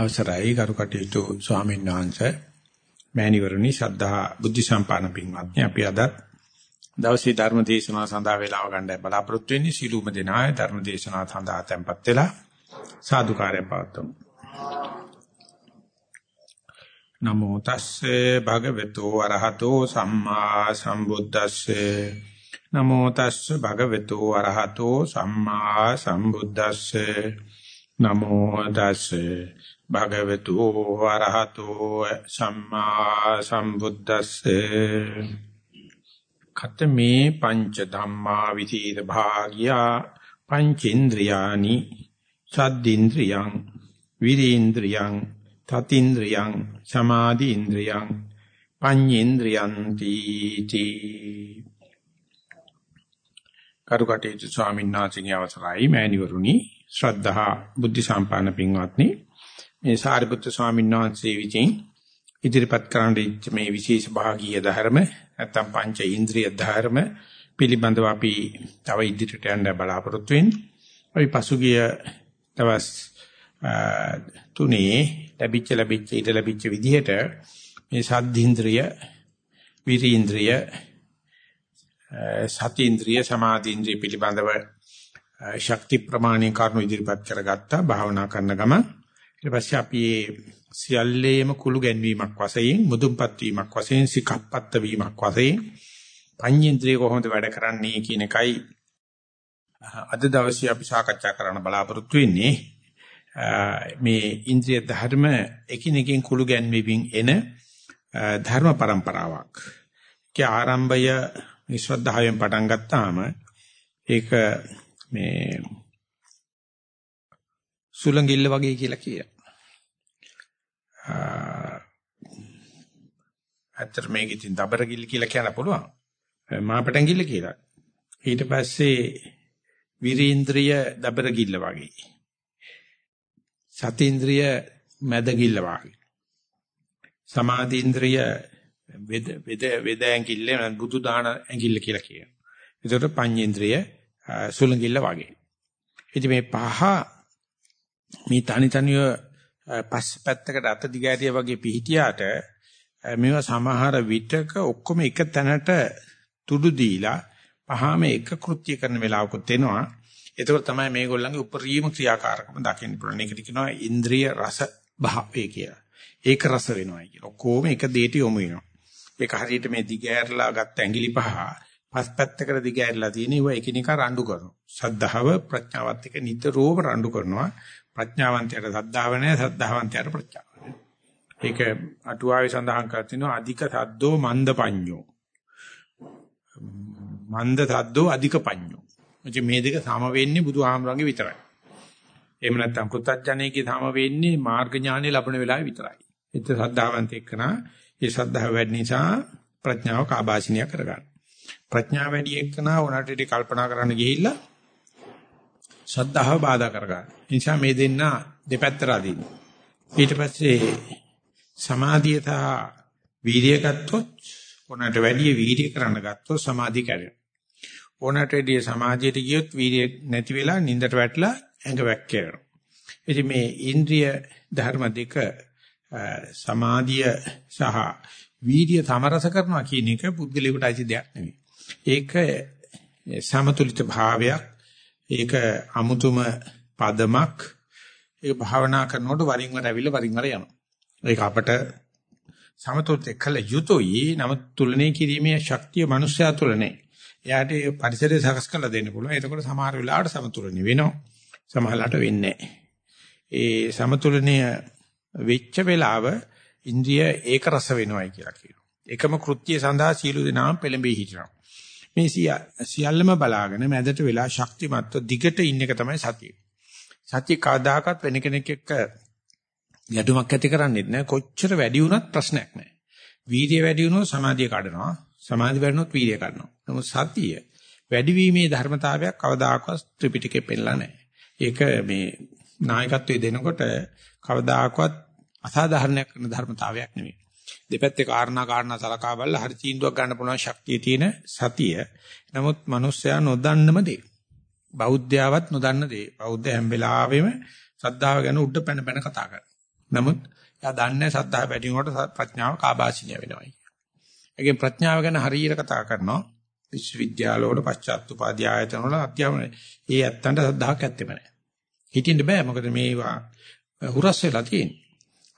අවසරයි ගරු කටයුතු ස්වාමීන් වහන්සේ. මෑණිවරණි ශ්‍රද්ධා බුද්ධ සම්පන්න පින්වත්නි අපි අද දවසේ ධර්ම දේශනාව සඳහා වේලාව ගන්නයි බලාපොරොත්තු වෙන්නේ. සීලුම දෙනාය ධර්ම දේශනාව සඳහා tempත් වෙලා සාදුකාරය පවත්වමු. නමෝ තස්සේ භගවතු වරහතෝ සම්මා සම්බුද්දස්සේ. නමෝ තස්සේ භගවතු වරහතෝ සම්මා සම්බුද්දස්සේ. නමෝ තස්සේ භගවතු වරහතෝ සම්මා සම්බුද්දස්සේ. ඛතමේ පංච ධම්මා විචීත භාග්‍යා පංචේන්ද්‍රයානි සද්දේන්ද්‍රයං විරේන්ද්‍රයං තතින්ද්‍රයං සමාධි ඉන්ද්‍රයං පඤ්ඤේන්ද්‍රයං තීති කරුකටේතු ස්වාමීන් වහන්සේගේ අවසරයි මෑණිවරුනි. ශ්‍රද්ධා බුද්ධ සම්පන්න පින්වත්නි මේ සාරිපුත්‍ර ස්වාමීන් වහන්සේ විසින් ඉදිරිපත් කරන්න මේ විශේෂ භාගීය ධර්ම නැත්නම් පංච ඉන්ද්‍රිය ධර්ම පිළිබඳව අපි තව ඉදිරියට යන්න බලාපොරොත්තු වෙන්නේ. අපි පසුගිය දවස් තුනේ ලැබිච්ච ලැබිච්ච ඊට ලැබිච්ච විදිහට මේ සද්ධින්ද්‍රිය, විරීන්ද්‍රිය, සතිඉන්ද්‍රිය, සමාධිඉන්ද්‍රිය පිළිබඳව ශක්ති ප්‍රමාණී කරුණු ඉදිරිපත් කරගත්තා භාවනා කරන ගමන් ඊට පස්සේ අපි සියල්ලේම කුළු ගැන්වීමක් වශයෙන් මුදුන්පත් වීමක් වශයෙන් සිකප්පත්ත වීමක් වශයෙන් පඤ්චේන්ද්‍රිය කොහොමද වැඩ කරන්නේ කියන එකයි අද දවසේ අපි සාකච්ඡා කරන්න බලාපොරොත්තු වෙන්නේ මේ ඉන්ද්‍රිය ධර්ම එකිනෙකින් කුළු ගැන්වීමෙන් එන ධර්ම પરම්පරාවක්. ඒකේ ආරම්භය නිශ්‍රද්ධාවෙන් පටන් ගත්තාම ඒක මේ සුලංගිල්ල වගේ කියලා කියනවා. අතර මේක ඉතින් දබරගිල්ල කියලා කියන්න පුළුවන්. මාපටංගිල්ල කියලා. ඊට පස්සේ විරීන්ද්‍රිය දබරගිල්ල වගේ. සතීන්ද්‍රිය මැදගිල්ල වගේ. සමාධීන්ද්‍රිය වෙද වෙද වෙද ඇඟිල්ල බුදු දාන ඇඟිල්ල කියලා කියනවා. ඒකට පඤ්චේන්ද්‍රිය සුලංගිල්ල වගේ. ඉතින් මේ පහ මේ තනි තනිව පස් පැත්තකට අත දිගෑරිය වගේ පිහිටියාට මේවා සමහර විටක ඔක්කොම එක තැනට තුඩු දීලා පහම එක කෘත්‍ය කරන වෙලාවකුත් එනවා. ඒකෝ තමයි මේගොල්ලන්ගේ උපරිම ක්‍රියාකාරකම දකින්න පුළුවන්. ඒකට කියනවා ඉන්ද්‍රිය රස භාවය කියලා. ඒක රස වෙනවා කියලා. ඔක්කොම එක දෙයට යොමු වෙනවා. ඒක හරියට මේ දිගෑරලා ගත්ත ඇඟිලි පහ පස් පැත්තකට දිගෑරලා තියෙන ඒවා එකිනෙකා රණ්ඩු කරනවා. සද්ධාව ප්‍රඥාවත් එක්ක නිතරම රණ්ඩු කරනවා. ප්‍රඥාවන්තයට සද්ධාව නැහැ සද්ධාවන්තයට ප්‍රඥාව නැහැ. ඒක අටුවාවේ සඳහන් කර තිනවා අධික සද්දෝ මන්ද පඤ්ඤෝ. මන්ද සද්දෝ අධික පඤ්ඤෝ. එච මේ දෙක සම වෙන්නේ බුදුහාමරංගේ විතරයි. එහෙම නැත්නම් පුත්තජනේකේ සම වෙන්නේ මාර්ග ඥානෙ ලැබෙන වෙලාවේ විතරයි. ඒත් සද්ධාවන්ත එක්කනා ඒ සද්ධාව වැඩි නිසා ප්‍රඥාව කාබාසිනිය කරගන්න. ප්‍රඥාව වැඩි එක්කනා උනාට කල්පනා කරන්න ගිහිල්ලා ශ්‍රද්ධාව බාධා කරගන්න. ඒ නිසා මේ දෙන්න දෙපැත්තට අදින්න. ඊට පස්සේ සමාධිය සහ වීර්යය ගත්තොත් ඕනට වැඩි වීර්ය කරන්න ගත්තොත් සමාධිය කැරෙනවා. ඕනට වැඩි සමාධියට ගියොත් වීර්ය නැති වෙලා නින්දට වැටලා ඇඟ වැක්කේනවා. ඉතින් මේ ඉන්ද්‍රිය ධර්ම දෙක සමාධිය සහ වීර්ය සමරස කරනවා කියන එක පුද්ගලයාට අයිති දෙයක් නෙවෙයි. ඒක සමතුලිත භාවයක් ඒක අමුතුම පදමක්. ඒක භාවනා කරනකොට වරින් වර ඇවිල්ලා වරින් වර යනවා. ඒක අපට සමතුලිත කළ යුතුයි. නමුත් තුලනේ කිරීමේ ශක්තිය මනුස්සයා තුල නැහැ. එයාට ඒ පරිසරය සකස් කරලා දෙන්න පුළුවන්. එතකොට සමහර වෙලාවට සමතුලනේ වෙනවා. සමහරලාට වෙන්නේ ඒ සමතුලනය වෙච්ච වෙලාව ඉන්ද්‍රිය ඒක රස වෙනවයි කියලා කියනවා. එකම කෘත්‍ය සඳහා සීල දෙනාම පෙළඹෙයි හිටිනවා. මේ සියල්ලම බලාගෙන මැදට වෙලා ශක්තිමත්ව දිගට ඉන්න එක තමයි සතිය. සතිය කවදාකවත් වෙන කෙනෙක් එක්ක ගැටුමක් ඇති කරන්නේ නැහැ. කොච්චර වැඩි වුණත් ප්‍රශ්නයක් නැහැ. වීර්ය වැඩි වුණොත් සමාධිය කඩනවා. සමාධි වැඩි වුණොත් වීර්ය කඩනවා. නමුත් සතිය වැඩිවීමේ ධර්මතාවයක් කවදාකවත් ත්‍රිපිටකේ පෙන්නලා නැහැ. ඒක මේ නායකත්වයේ දෙනකොට කවදාකවත් අසාධාරණයක් කරන ධර්මතාවයක් නෙමෙයි. දෙපැත්තේ කාරණා කාරණා සලකා බලලා හරි තීන්දුවක් ගන්න පුළුවන් ශක්තිය තියෙන සතිය. නමුත් මිනිස්සයා නොදන්නම දේ. බෞද්ධයාවත් නොදන්න දේ. බෞද්ධ හැම වෙලාවෙම ශ්‍රද්ධාව ගැන උඩ පැන පැන කතා කරනවා. නමුත් එයා දන්නේ සද්ධා වැඩි වුණාට ප්‍රඥාව කාබාසිනිය වෙනවායි. ඒකෙන් ප්‍රඥාව ගැන හරියට කතා කරනවා. විශ්වවිද්‍යාලවල පශ්චාත් උපාධි ආයතන වල අධ්‍යාපනය. ඒ ඇත්තන්ට සද්ධාක් ඇත්තෙම නැහැ. හිටින්න බෑ මොකද මේවා හුරස් වෙලා තියෙන්නේ.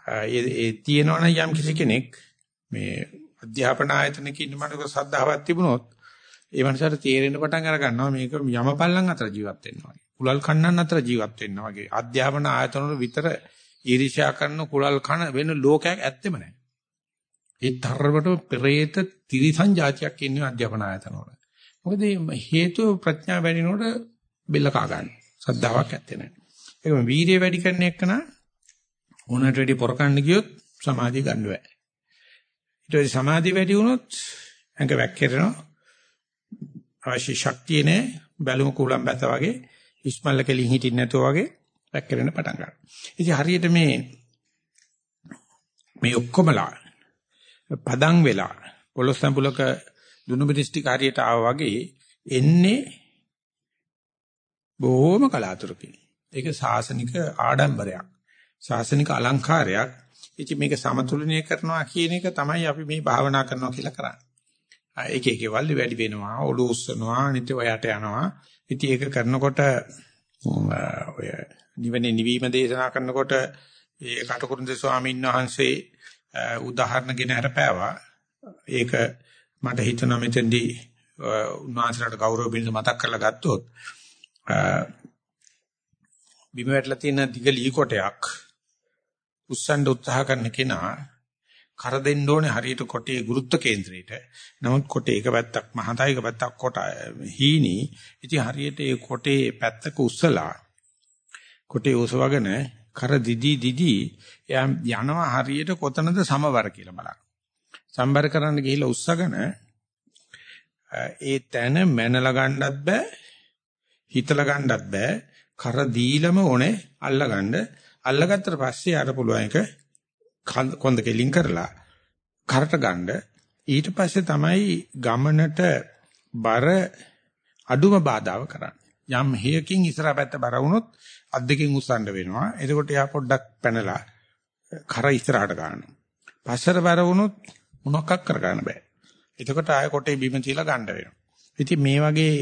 ඒ ඒ තියෙනවනම් යම් කිසි කෙනෙක් මේ අධ්‍යාපන ආයතනක ඉන්න මනක සද්ධාවක් තිබුණොත් ඒ මනසට තේරෙන්න පටන් අර ගන්නවා මේක යමපල්ලන් අතර ජීවත් වෙනවා. කුලල් කන්නන් අතර ජීවත් වෙනවා වගේ. අධ්‍යාපන ආයතන වල විතර ඊර්ෂ්‍යා කරන කුලල් කන වෙන ලෝකයක් ඇත්තෙම නැහැ. ඒ තරමට පෙරේත තිරිසන් જાතියක් ඉන්නේ අධ්‍යාපන ආයතන වල. මොකද හේතුව ප්‍රඥා වැඩිනකොට බෙල්ල කා ගන්න. සද්ධාාවක් ඇත්තේ නැහැ. ඒකම වීරිය වැඩි කරන එකන ඕනට වැඩි පොරකන්න ගියොත් සමාධිය ගන්න බෑ. ඊට පස්සේ සමාධිය වැඩි වුණොත් ඇඟ වැක්කිරෙනවා. අවශ්‍ය ශක්තිය නැහැ. බැලුම කුලම් බැත වගේ ඉස්මල්ල කෙලින් හිටින්න නැතුව වගේ වැක්කිරෙන්න පටන් ගන්නවා. ඉතින් හරියට මේ මේ ඔක්කොමලා පදන් වෙලා පොළොස් සම්පුලක දුනු මිනිස්ටි කාර්යයට ආවා වගේ එන්නේ බොහොම කලාතුරකින්. ඒක සාසනික ආඩම්බරයක්. සාසනික අලංකාරයක්. ඉතින් මේක සමතුලනය කරනවා කියන එක තමයි අපි මේ භාවනා කරනවා කියලා කරන්නේ. ඒක එකේ වල්ලි වැඩි වෙනවා, ඔලු උස්සනවා, නිතර ඔයට යනවා. ඉතින් ඒක කරනකොට ඔය නිවනේ නිවීම දේශනා කරනකොට ඒ කටුකුරුන්ද ස්වාමීන් වහන්සේ උදාහරණගෙන හරපෑවා. ඒක මට හිතෙනවා මෙතෙන්දී උන්වහන්සේලාට ගෞරව බින්ද මතක් කරලා ගත්තොත් බිම වැටලා තියෙන දිග ලී කොටයක් උස්සන්න උත්සාහ කරන කෙනා කර දෙන්න ඕනේ හරියට කොටේ ගුරුත්ව කේන්ද්‍රයට. නමුත් කොටේ එක පැත්තක් මහතයි එක පැත්තක් කොට හීනි. ඉතින් හරියට ඒ කොටේ පැත්තක උස්සලා කොටේ උසවගෙන කර දිදි දිදි යනවා හරියට කොතනද සමවර කියලා බලන්න. සම්බර කරන්න ගිහිල්ලා උස්සගෙන ඒ තැන මැනලා ගන්නත් බෑ හිතලා ගන්නත් බෑ කර දීලම ඕනේ අල්ලගන්න අල්ලගත්තට පස්සේ අර පුළුවන් එක කොන්ද කෙලින් කරලා කරට ගන්න. ඊට පස්සේ තමයි ගමනට බර අඩුම බාධාව කරන්නේ. යම් හේයකින් ඉස්සරහ පැත්ත බර වුණොත් අත් දෙකෙන් උස්සන්න වෙනවා. එතකොට යා පොඩ්ඩක් පැනලා කර ඉස්සරහට ගන්නවා. පස්සට බර වුණොත් මොනක්ක් කර ගන්න බෑ. එතකොට ආය කොටේ බිම තියලා ගන්න වෙනවා. ඉතින් මේ වගේ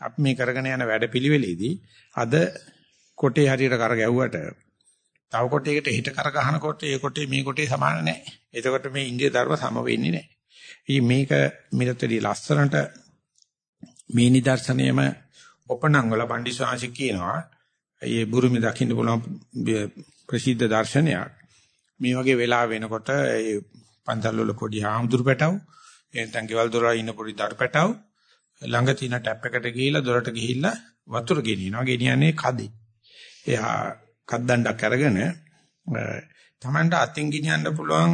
අපි මේ කරගෙන යන වැඩපිළිවෙලේදී අද කොටේ හරියට කර ගැව්වට තව කොටයකට හිට කර ගන්නකොට ඒ කොටේ මේ කොටේ සමාන නැහැ. එතකොට මේ ඉන්දිය ධර්ම සම වෙන්නේ නැහැ. ඉතින් මේක මිලතරි ලස්සනට මේ නිදර්ශනයම ඔපණං වල පඬිස්වාංශ කියනවා. ඒ බුරුමි දකින්න පුළුවන් ප්‍රසිද්ධ දර්ශනයක්. මේ වගේ වෙලා වෙනකොට ඒ පන්සල් වල පොඩි ආම්දුරු පැටව එතෙන් ගෙවල් දොර ඉන්න පොඩි දරු පැටව ළඟ තියෙන ටැප් එකට ගිහිල්ලා දොරට ගිහිල්ලා වතුර ගෙනියනවා. ගෙනියන්නේ කදේ. එයා කද්දණ්ඩක් අරගෙන තමන්ට අතින් ගෙනියන්න පුළුවන්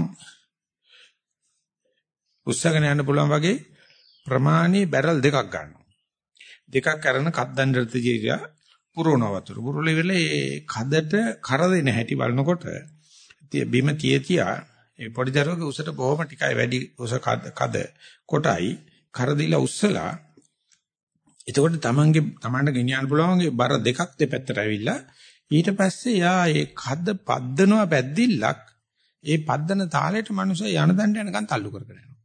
උස්සගෙන යන්න පුළුවන් වගේ ප්‍රමාණී බැරල් දෙකක් ගන්නවා. දෙකක් අරන කද්දණ්ඩට තියලා පුරවන වතුර. පුරවල ඉවරලා ඒ කදට කර දෙන හැටි බලනකොට බිම තියතියා ඒ පොඩි දරුවගේ උසට බොහොම ටිකයි වැඩි උස කද කොටයි කර දීලා උස්සලා එතකොට තමන්ගේ තමන්ට ගෙනියන්න පුළුවන්ගේ බර දෙකක් දෙපැත්තට ඇවිල්ලා ඊට පස්සේ යා ඒ කද්ද පද්දනවා පැද්දිල්ලක් ඒ පද්දන තාලෙට මිනිස්සු යන දණ්ඩ යනකන් තල්ලු කරගෙන යනවා.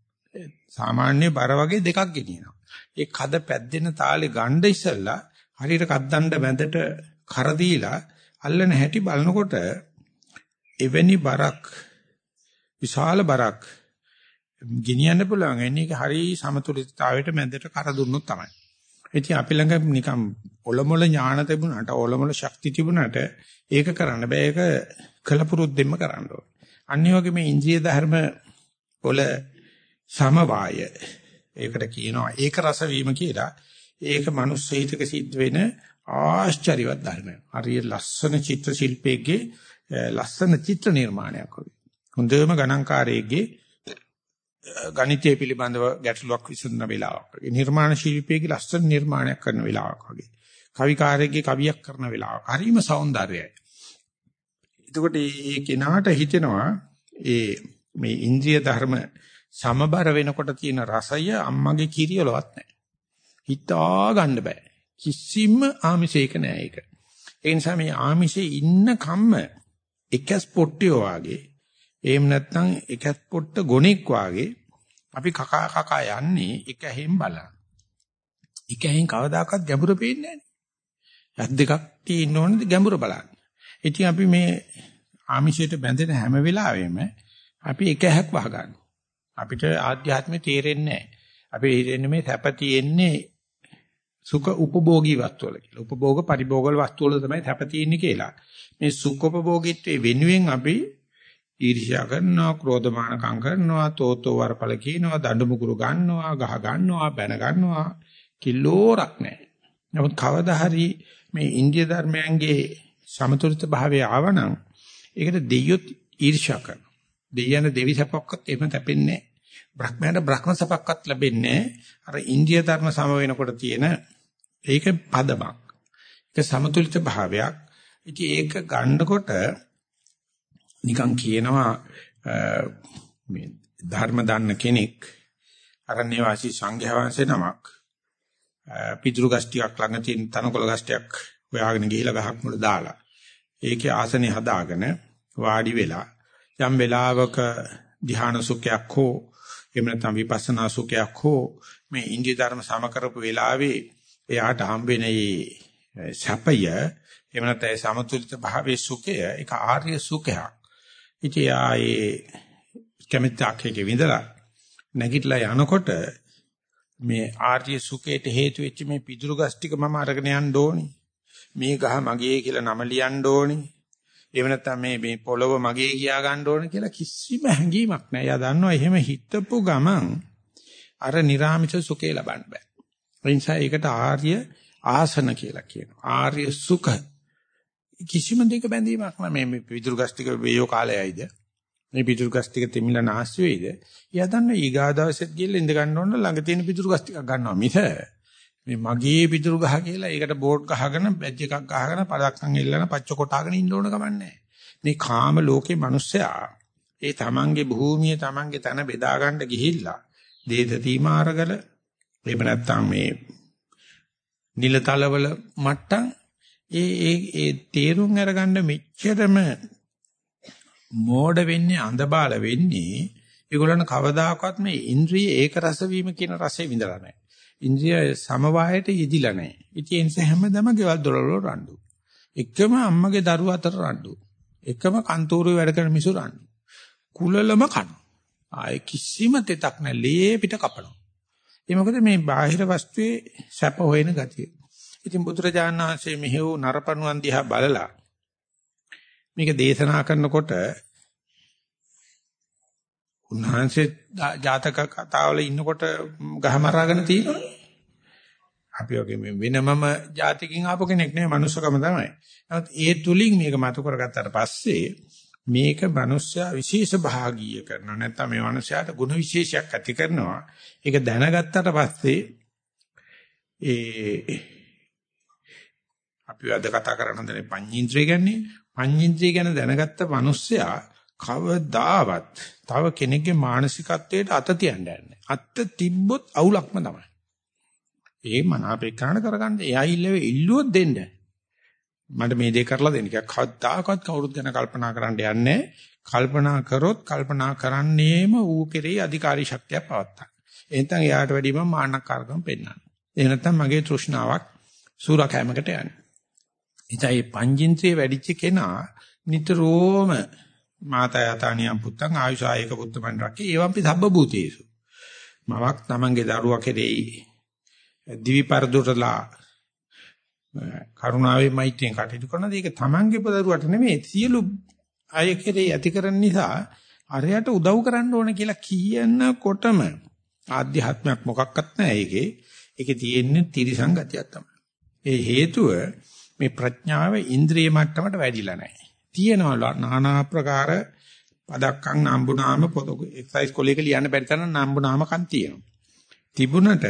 සාමාන්‍ය බර වගේ දෙකක් ගෙනියනවා. ඒ කද පැද්දෙන තාලේ ගණ්ඩ ඉස්සල්ලා හරියට කද්දණ්ඩ මැදට කර දීලා අල්ලන හැටි බලනකොට එවැනි බරක් විශාල බරක් ගෙනියන්න පුළුවන්. එන්නේ හරි සමතුලිතතාවයට මැදට කර දුන්නොත් තමයි. ඉතින් අපි ළඟ නිකම් ඔලොමොල ඥාන තිබුණාට ඔලොමොල ශක්ති තිබුණාට ඒක කරන්න බෑ ඒක කලපුරුද්දෙන්ම කරන්න ඕනේ. අනිත් වගේ මේ ඉන්ද්‍රිය ධර්ම වල සමவாய ඒකට කියනවා ඒක රස වීම කියලා. ඒක මනුස්ස හිතක සිද්ධ වෙන ආශ්චර්යවත් ධර්මයක්. හරිය ලස්සන චිත්‍ර ශිල්පයේ ලස්සන චිත්‍ර නිර්මාණයක් වගේ. හොඳම ගණන්කාරයේගේ ගණිතය පිළිබඳව ගැටලුවක් විසඳන වෙලාවක් වගේ. නිර්මාණ ශිල්පියෙක්ගේ ලස්සන නිර්මාණයක් කරන වෙලාවක් වගේ. කවිකාරයෙක්ගේ කවියක් කරන වෙලාවක්. හරිම సౌందර්යයි. එතකොට මේ කෙනාට හිතෙනවා ඒ මේ ඉන්ද්‍රිය ධර්ම සමබර වෙනකොට තියෙන රසය අම්මගේ කිරියලවත් නැහැ හිතා ගන්න බෑ. කිසිම ආමිෂයක නැහැ ඒක. ඒ නිසා මේ ආමිෂේ ඉන්න කම්ම එකස් පොට්ටියෝ වාගේ එහෙම නැත්නම් එකස් පොට්ට ගොණෙක් වාගේ අපි කකා කකා යන්නේ එක ඇහෙන් බලන. එක ඇහෙන් කවදාකවත් ගැඹුර පේන්නේ නැහැ. දෙකක් තියෙන්න ඕනේ ගැඹුර බලන්න. ඉතින් අපි මේ ආමිෂයට බැඳෙන හැම වෙලාවෙම අපි එක ඇහක් වහගන්න. අපිට ආධ්‍යාත්මය තේරෙන්නේ නැහැ. අපි හිතන්නේ මේ සැප තියෙන්නේ සුඛ උපභෝගී වස්තු වල කියලා. උපභෝග පරිභෝග වල වස්තු වල තමයි සැප තියෙන්නේ කියලා. මේ සුඛ උපභෝගීත්වයේ වෙනුවෙන් අපි ඊර්ෂ්‍යා කරනවා, ක්‍රෝධමානකම් කරනවා, තෝතෝ වරපල කියනවා, දඬු මුගුරු ගන්නවා, ගහ ගන්නවා, බැන ගන්නවා. කිලෝරක් නැහැ. නමුත් කවදා හරි මේ ඉන්දිය ධර්මයන්ගේ සමතුලිත භාවය ආවනම් ඒකට දෙයියොත් ඊර්ෂ්‍යා කරනවා. දෙයයන් දෙවි සපක්වත් එහෙම තැපෙන්නේ නැහැ. බ්‍රහ්මයාට බ්‍රහ්ම සපක්වත් ලැබෙන්නේ අර ඉන්දිය ධර්ම සම වෙනකොට තියෙන ඒක පදමක්. ඒක සමතුලිත භාවයක්. ඉතින් ඒක ගන්නකොට නිකන් කියනවා මේ ධර්ම දන්න කෙනෙක් අරණ්‍ය වාසී සංඝයා වහන්සේ නමක් පිටුරු ගස් ටිකක් ළඟ තියෙන තනකොළ ගස් ටිකක් හොයාගෙන ගිහිලා ගහක් මුල දාලා ඒකේ ආසනේ හදාගෙන වාඩි වෙලා යම් වෙලාවක ධ්‍යාන සුඛයක් හෝ එහෙම නැත්නම් විපස්සනා සුඛයක් හෝ මේ ඉන්දිය ධර්ම සම කරපු වෙලාවේ එයාට හම්බෙන්නේ සැපය එහෙම නැත්නම් සමතුලිත භාවයේ සුඛය ඒක ආර්ය සුඛයක්. ඉතින් ආයේ කැමැත්තක් විඳලා නැගිටලා යනකොට මේ ආර්ය සුඛයට හේතු වෙච්ච මේ පිදුරු ගස් ටික මම අරගෙන යන්න ඕනේ. මේ ගහ මගේ කියලා නම ලියන්න ඕනේ. එහෙම නැත්නම් මේ මේ පොළව මගේ කියා ගන්න ඕනේ කියලා කිසිම හැඟීමක් නැහැ. එයා දන්නවා එහෙම හිතපු ගමන් අර නිර්ාමිෂ සුඛේ ලබන්න බෑ. ඒ නිසා ඒකට ආර්ය ආසන කියලා කියනවා. ආර්ය සුඛ කිසිම දෙයක බැඳීමක් නැහැ. මේ පිටුරු ගස් ටික වේයෝ කාලයයිද? මේ පිටුරු ගස් ටික තෙමිලා නැස්ති වෙයිද? එයා දන්න ඊගා දවසෙත් ගිහලා ඉඳ ගන්න ඕන ළඟ තියෙන පිටුරු ගස් ටිකක් ගන්නවා මිස මේ මගේ පිටුරු ගහ කියලා ඒකට බෝඩ් ගහගෙන බැජ් එකක් ගහගෙන පදක්කම් එල්ලන පච්ච කොටාගෙන ඉන්න ඕන කමන්නේ. මේ කාම ලෝකේ මිනිස්සයා ඒ තමන්ගේ භූමිය තමන්ගේ තන බෙදා ගන්න ගිහිල්ලා දේත තීමාරගල එහෙම නැත්නම් මේ නිලතලවල මට්ටම් ඒ ඒ ඒ තේරුම් අරගන්න මෙච්චරම මෝඩ වෙන්නේ අඳබාල වෙන්නේ ඒගොල්ලන් කවදාකවත් මේ ඉන්ද්‍රිය ඒක රස වීම කියන රසය විඳලා නැහැ. ඉන්ද්‍රිය සමவாயයට යෙදිලා නැහැ. ඉතින් ඒ නිසා හැමදම ගෙවල් දොරවල් රණ්ඩු. එකම අම්මගේ දරුවා අතර රණ්ඩු. එකම කන්තෝරුවේ වැඩ කරන මිසු රණ්ඩු. කුලලම කන. ආයේ කිසිම තෙතක් නැහැ. ලේ පිට කපනවා. ඒ මොකද මේ බාහිර වස්තුවේ සැප හොයන ගතිය. ඉතින් බුදුරජාණන් වහන්සේ මෙහෙව නරපණුවන් දිහා බලලා මේක දේශනා කරනකොට උන්වහන්සේ ජාතක කතාවල ඉන්නකොට ගහමරාගෙන තියෙනවා. අපි වගේ මේ වෙනමම ජාතිකින් ආපු කෙනෙක් නෙවෙයි මනුස්සකම තමයි. නමුත් ඒ තුලින් මේක මතු කරගත්තාට පස්සේ මේක මනුස්සයා විශේෂ භාගීය කරනවා. නැත්නම් මේ මනුස්සයාට ಗುಣ විශේෂයක් ඇති කරනවා. ඒක දැනගත්තාට පස්සේ ඒ අපි අද කතා කරන දේ පඤ්චේන්ද්‍රය කියන්නේ පඤ්චේන්ද්‍රය ගැන දැනගත්ත මිනිස්සයා කවදාවත් තව කෙනෙක්ගේ මානසිකත්වයට අත තියන්නේ නැහැ. අත තිබ්බොත් අවුලක්ම තමයි. ඒ මනාපේකරණ කරගන්න. එයා ඉල්ලුව ඉල්ලුවොත් දෙන්න. මට මේ දේ කරලා දෙන්න. කියක් කවදාකවත් කවුරුත් ගැන කල්පනා කරන්න යන්නේ කල්පනා කරොත් කල්පනා කරන්නේම ඌ කෙරෙහි අධිකාරී ශක්තියක් පවත්තා. එතෙන් එයාට වැඩිම මාන්නකාරකම් පෙන්වන්න. එහෙ නැත්නම් මගේ තෘෂ්ණාවක් සූරකෑමකට යන්නේ. ඉතයි පංචින්ත්‍රිය වැඩිච්ච කෙනා නිතරම මාතා යතානියම් පුත්තං ආයුෂායක පුත්තමන් රකේ එවම්පි සබ්බ භූතේසු මවක් තමන්ගේ දරුවා කෙරෙහි දිවි පරදුරලා කරුණාවේ මෛත්‍රියෙන් කටයුතු කරන දේ ඒක තමන්ගේ දරුවට නෙමෙයි සියලු අය කෙරෙහි ඇති කරන නිසා අරයට උදව් කරන්න ඕන කියලා කියනකොටම ආධ්‍යාත්මයක් මොකක්වත් නැහැ ඒකේ. ඒකේ තියෙන්නේ තිරිසං ගතියක් තමයි. ඒ හේතුව මේ ප්‍රඥාව ඉන්ද්‍රිය මට්ටමට වැඩිලා නැහැ. තියෙනවා নানা ආකාර පදක්කම් නම්බුනාම පොත එක්සයිස් කොලේක ලියන්න බැරි තරම් නම්බුනාමකම් තියෙනවා. තිබුණට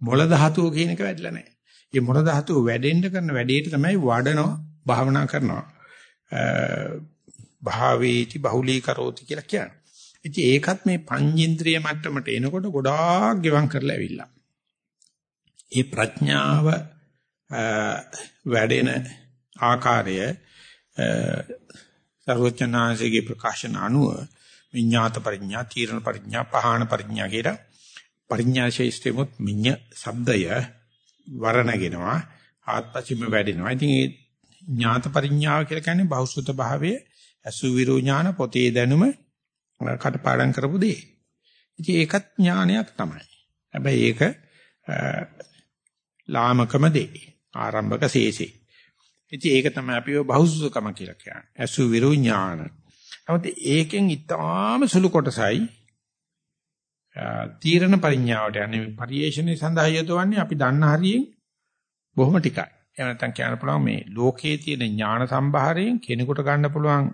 මොළ ධාතුව කියන එක වැඩිලා නැහැ. මේ මොළ ධාතුව වැඩෙන්න කරන වැඩේට තමයි වඩනවා භාවනා කරනවා. භාවේති බහුලී කරෝති කියලා කියන්නේ. ඉතින් ඒකත් මේ පංචේන්ද්‍රිය මට්ටමට එනකොට ගොඩාක් ගෙවම් කරලා ඇවිල්ලා. ඒ ප්‍රඥාව වැඩෙන ආකාරය සර්වචනාංශයේ ප්‍රකාශන අනුව විඤ්ඤාත පරිඥා, තීරණ පරිඥා, පහාන පරිඥා කියලා පරිඥා ශේෂ්ඨෙමුත් මිඤ්ඤ શબ્දය වරණගෙනවා ආත්පසින්ම වැඩෙනවා. ඉතින් මේ ඥාත පරිඥාව කියලා කියන්නේ බහුසුත භාවයේ අසුවිරු ඥාන පොතේ දැනුම කටපාඩම් කරපු දේ. ඉතින් ඒකත් ඥානයක් තමයි. හැබැයි ඒක ලාමකම දේ. ආරම්භක ශේෂේ. ඉතින් ඒක තමයි අපි බහුසුතකම කියලා කියන්නේ. අසුවිරු ඥාන. නමුත් ඒකෙන් ඊටාම සුළු කොටසයි තීරණ පරිඥාවට යන්නේ පරිේශණය සඳහා යොදවන්නේ අපි දන්න හරියෙන් බොහොම ටිකයි. එහෙම නැත්නම් කියන්න පුළුවන් මේ ලෝකයේ තියෙන ඥාන සම්භාරයෙන් කෙනෙකුට ගන්න පුළුවන්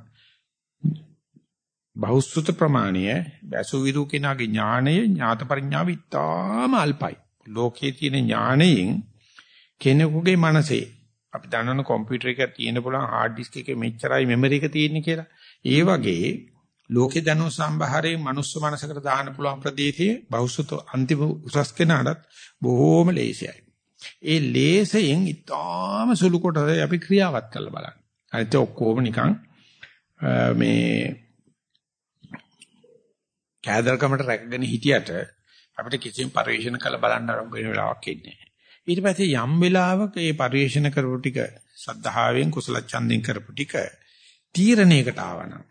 බහුසුත ප්‍රමාණය බැසු විරු කෙනාගේ ඥාණය ඥාත පරිඥාව ඉතාම අල්පයි. ලෝකයේ තියෙන ඥාණයෙන් කෙනෙකුගේ මනසේ අපි දන්නන කම්පියුටර් එක තියෙන පුළුවන් හાર્ඩ් ඩිස්ක් එකේ මෙච්චරයි මෙමරි එක තියෙන්නේ කියලා. ඒ වගේ ලෝකේ දැනුම් සම්භාරයේ මනුස්ස මනසකට දාන්න පුළුවන් ප්‍රදේශයේ බෞසුත අන්තිම උසස් කෙනාටත් බොහෝම ලේසියයි. ඒ ලේසයෙන් ඊටාම සුළු කොටස අපි ක්‍රියාවත් කරලා බලන්න. අනිත් ඔක්කොම නිකන් මේ කෑදරකමට රැකගෙන හිටියට අපිට කිසිම පරිශන කළ බලන්න ආරම්භ වෙන වෙලාවක් ඉන්නේ. ඊට පස්සේ යම් වෙලාවක මේ පරිශන කරපු ටික සද්ධාවෙන් කුසල ඡන්දෙන් කරපු ටික තීරණයකට ආවනම්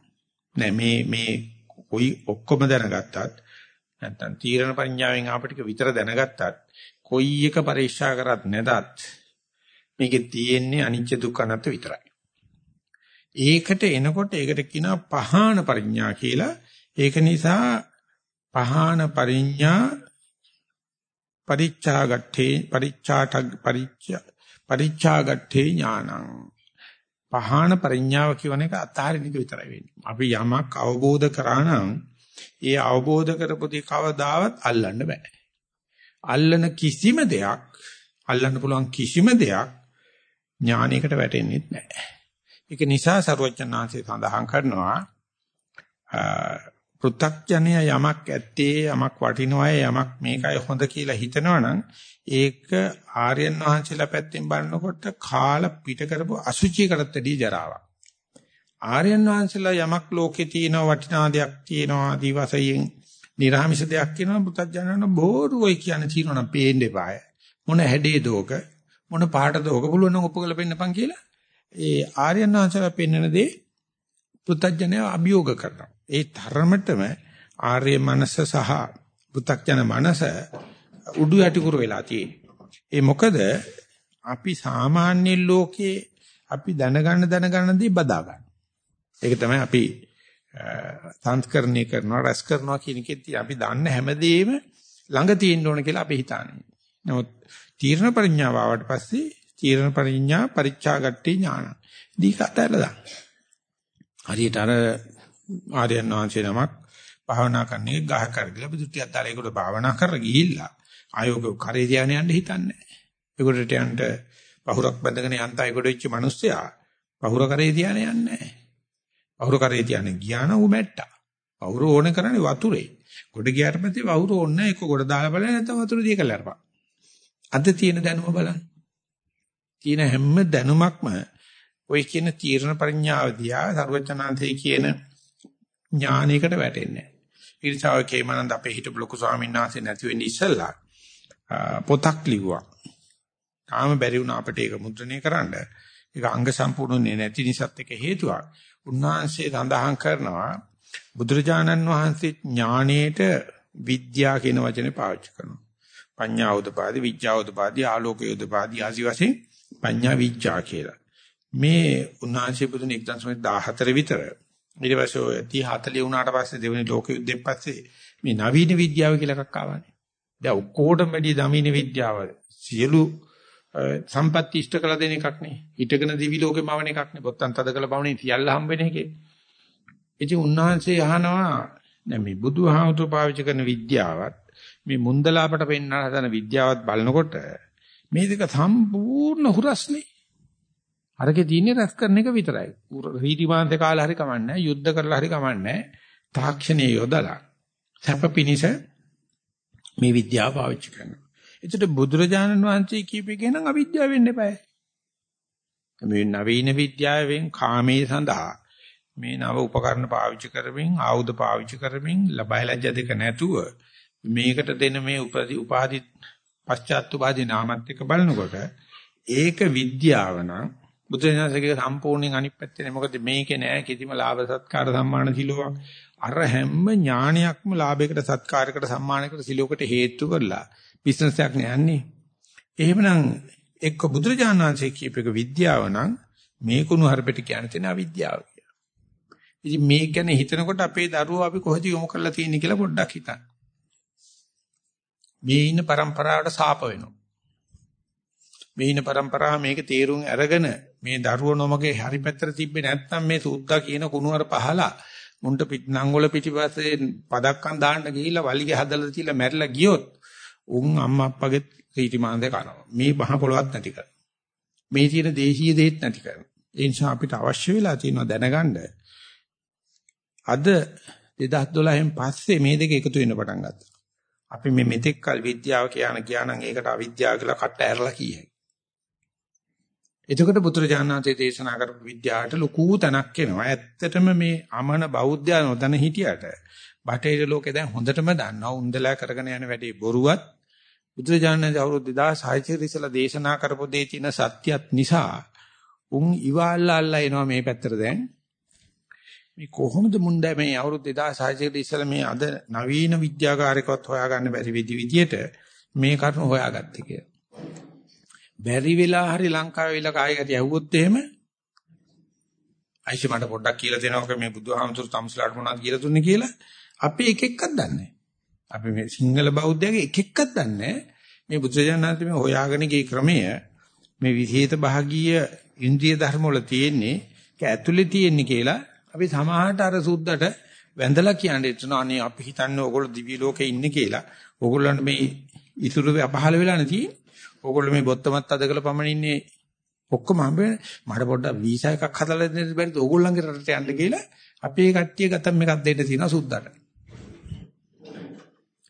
නෑ මේ මේ කොයි ඔක්කොම දැනගත්තත් නැත්තම් තීරණ පරිඥාවෙන් ආපටික විතර දැනගත්තත් කොයි එක පරීක්ෂා කරත් නැදත් මේකේ තියෙන්නේ අනිච්ච දුක්ඛ අනත්ත විතරයි. ඒකට එනකොට ඒකට කියනවා පහාන පරිඥා කියලා. ඒක නිසා පහාන පරිඥා පරිච්ඡාගට්ඨේ පරිච්ඡාට පරිච්ඡා පරිච්ඡාගට්ඨේ ඥානං පහාන පරිඥාව කියවන එක අතාරින්න එක විතරයි වෙන්නේ. අපි යමක් අවබෝධ කරා නම් ඒ අවබෝධ කරපු දේ කවදාවත් අල්ලන්න බෑ. අල්ලන කිසිම දෙයක් අල්ලන්න පුළුවන් කිසිම දෙයක් ඥානයකට වැටෙන්නේ නැහැ. ඒක නිසා සරුවචනාංශය සඳහන් කරනවා පෘ탁ජනය යමක් ඇත්තේ යමක් වටිනවයි යමක් මේකයි හොඳ කියලා හිතනවනම් ඒක ආර්යයන් වහන්සේලා පැත්තෙන් බලනකොට කාල පිට කරපු අසුචියකටත් වැඩි ජරාවක්. ආර්යයන් වහන්සේලා යමක් ලෝකේ තියෙන වටිනා දෙයක් තියෙනවා දිවසයෙන් නිර්ාමිෂ දෙයක් කියනවා පුතත්ජනන බෝරුවයි කියන තියෙනවා නම් පේන්න එපාය. මොන හැඩේ දෝක මොන පාට දෝක පුළුවන් නම් ඔප්පු කරලා පෙන්නපන් කියලා. ඒ ආර්යයන් වහන්සේලා පෙන්වන දේ පුතත්ජනය අභියෝග කරනවා. ඒ තරමටම ආර්ය මනස සහ පුතත්ජන මනස උඩු යටිකුරු වෙලා තියෙන්නේ. ඒ මොකද අපි සාමාන්‍ය ලෝකයේ අපි දැනගන්න දැනගන්න දේ බදා ගන්න. ඒක තමයි අපි සංස්කරණය කරනවා රැස් කරනවා කියන එකෙත් අපි දන්න හැමදේම ළඟ තියෙන්න ඕන කියලා අපි හිතන්නේ. නමුත් තීර්ණ පරිඥාව ආවට පස්සේ තීර්ණ පරිඥා පරිච්ඡාගට්ටි ඥාන. දීකටල දාන්න. හරියට අර ආර්යයන් වහන්සේ නමක් භාවනා කරන්නේ ගහ කරගලා බුදුටියක් දාලා ඒකට භාවනා කරලා ගිහිල්ලා ආයෝග කරේ ධානය යන්න හිතන්නේ නැහැ. ඒකට යන්න පහුරක් බඳගෙන යන්ත ඒකට වෙච්ච මිනිස්සයා පහුර කරේ ධානය යන්නේ නැහැ. පහුර කරේ ධානය ගියාන ඌ මැට්ටා. පහුර ඕනේ කරන්නේ වතුරේ. ගොඩ ගියාට පස්සේ වහුර ඕනේ එක ගොඩ දාලා බලන්න නැත්නම් වතුර දිය කළා අරපන්. අද තියෙන දැනුම බලන්න. තියෙන හැම දැනුමක්ම ඔය කියන තීරණ පරිඥාව දිහා සර්වචනාන්තේ කියන ඥානයකට වැටෙන්නේ නැහැ. ඒ නිසා ඔය කේමනන්ද අපේ හිටපු ලොකු ස්වාමීන් වහන්සේ නැති වෙන්නේ ඉස්සල්ලා පොතක් ලිව්වා. තාම බැරි වුණා අපිට ඒක මුද්‍රණය කරන්න. ඒක අංග සම්පූර්ණුනේ නැති නිසාත් එක හේතුවක්. උන්වහන්සේ සඳහන් කරනවා බුදුරජාණන් වහන්සේ ඥාණයට විද්‍යා කියන වචනේ පාවිච්චි කරනවා. පඤ්ඤා උදපාදි විඥා උදපාදි ආලෝකය උදපාදි ආසි වශයෙන් පඤ්ඤා විඥා කියලා. මේ උන්වහන්සේ බුදුන් 1914 විතර ඊට පස්සේ ඔය 30 40 වුණාට පස්සේ දෙවෙනි ලෝක යුද්ධයෙන් පස්සේ මේ නවීන විද්‍යාව කියලා එකක් ආවනේ. දැන් ඔක්කොටම වැඩි නවීන විද්‍යාව සියලු සම්පත්‍ති ඉෂ්ට කළ දෙන එකක් නේ. හිටගෙන දිවි ලෝකෙම වවන එකක් නේ. පොත්තන් තද කළ බවනේ සියල්ල හම්බෙන එකේ. ඉතින් උන්වහන්සේ අහනවා දැන් මේ බුදුහාමුදුරුවෝ පාවිච්චි කරන විද්‍යාවත් මේ මුන්දලාපට පෙන්වන හදන විද්‍යාවත් බලනකොට මේ දෙක සම්පූර්ණ හුරස්නේ. අරකේ තියෙන්නේ රැස් කරන එක විතරයි. රීතිමාන්ත කාලේ හරි කමන්නේ යුද්ධ කරලා හරි කමන්නේ තාක්ෂණයේ යොදලා සැප පිනිස මේ විද්‍යාව පාවිච්චි කරනවා. එතකොට බුදුරජාණන් වහන්සේ කියපේකේ නම් අවිද්‍යාව වෙන්න eBay. මේ නවීන විද්‍යාවෙන් කාමයේ සඳහා මේ නව උපකරණ පාවිච්චි කරමින් ආයුධ පාවිච්චි කරමින් ලබයි ලැජ්ජ දෙක නැතුව මේකට දෙන මේ උපාදි පශ්චාත් උපාදි නාමත් එක්ක බලනකොට ඒක විද්‍යාව නම් බුද්ධ ඥානසේගේ සම්පූර්ණයෙන් අනිත් පැත්තේ නේ. මොකද මේකේ නෑ කිසිම ලාභ සත්කාර සම්මාන සිලෝවක්. අර හැම ඥානයක්ම ලාභයකට සත්කාරයකට සම්මානයකට සිලෝකට හේතු කරලා බිස්නස් එකක් නෑන්නේ. එහෙමනම් එක්ක බුදුරජාණන් වහන්සේ කියපේක විද්‍යාව නම් මේ කුණු හරපෙට කියන තැන අවිද්‍යාව කියලා. ඉතින් මේ ගැන හිතනකොට අපේ දරුවෝ අපි කොහෙද යොමු කරලා තියෙන්නේ කියලා පොඩ්ඩක් හිතන්න. මේ ඉන්න પરම්පරාවට සාප වෙනවා. මේ ඉන්න પરම්පරාව මේක තේරුම් අරගෙන මේ දරුවෝ නොමගේ හරි පැත්තට තිබ්බේ නැත්නම් මේ සුද්දා කියන කුණුවර පහලා මුන්ට පිට නංගොල පිටිපස්සේ පදක්කම් දාන්න ගිහිල්ලා වලිගේ හදලා තියලා මැරිලා ගියොත් උන් අම්මා අප්පගේ සීටි මාන්දේ කනවා. මේ මහ පොළවත් නැති කරනවා. මේ තියෙන දේශීය දේත් නැති කරනවා. ඒ නිසා අපිට අවශ්‍ය වෙලා තියෙනවා දැනගන්න. අද 2012න් පස්සේ මේ දෙක එකතු වෙන්න පටන් ගත්තා. අපි මේ මෙතෙක් කල විද්‍යාව කියන කියනනම් ඒකට අවිද්‍යාව කියලා කට ඇරලා කියයි. එතකොට බුදුරජාණන්සේ දේශනා කරපු විද්‍යාවට ලොකු තැනක් එනවා. ඇත්තටම මේ අමන බෞද්ධයා නොදැන හිටියට බටහිර ලෝකේ දැන් හොඳටම දන්නවා උන්දලා කරගෙන යන වැඩේ බොරුවත් බුදුරජාණන්සේ අවුරුදු 2600 ඉස්සලා දේශනා කරපු දේ තියෙන සත්‍යත් නිසා උන් ඉවල්ලාල්ලා එනවා මේ පැත්තට දැන් මේ කොහොමද මුන්ද මේ අවුරුදු 2600 ඉස්සලා මේ අද නවීන විද්‍යාකාරකවත් හොයාගන්න බැරි විදියට මේ කරුණ හොයාගත්තේ කියලා. බැරි වෙලා හරි ලංකාවේ විල කායකට යවුවොත් එහෙම අයිෂ මට පොඩ්ඩක් කියලා දෙනවක මේ බුදුහාමුදුරු තම්සලාට මොනවද කියලා දුන්නේ කියලා අපි එක එකක්වත් දන්නේ නැහැ. අපි මේ සිංහල බෞද්ධයගේ එක එක්කත් දන්නේ මේ බුදුසජාණන්ත මේ හොයාගෙන ගිය ක්‍රමය මේ විශේෂ භාගීය ඉන්ද්‍රිය ධර්ම වල තියෙන්නේ ඒක ඇතුලේ තියෙන්නේ කියලා අපි සමාහට අර සුද්දට වැඳලා කියන්නේ එතන අනේ අපි හිතන්නේ ඕගොල්ලෝ දිවි ලෝකේ ඉන්නේ කියලා. ඕගොල්ලන්ට මේ ඉතුරු අපහල වෙලා නැති. ඕගොල්ලෝ මේ බොත්තමත් අදකල පමණ ඉන්නේ ඔක්කොම හම්බ මට පොඩ්ඩක් වීසා එකක් හදලා දෙන්න බැරිද ඕගොල්ලන්ගේ රටට යන්න කියලා අපි ඒ කට්ටිය ගතම් එකක් දෙන්න තියෙනවා සුද්දට.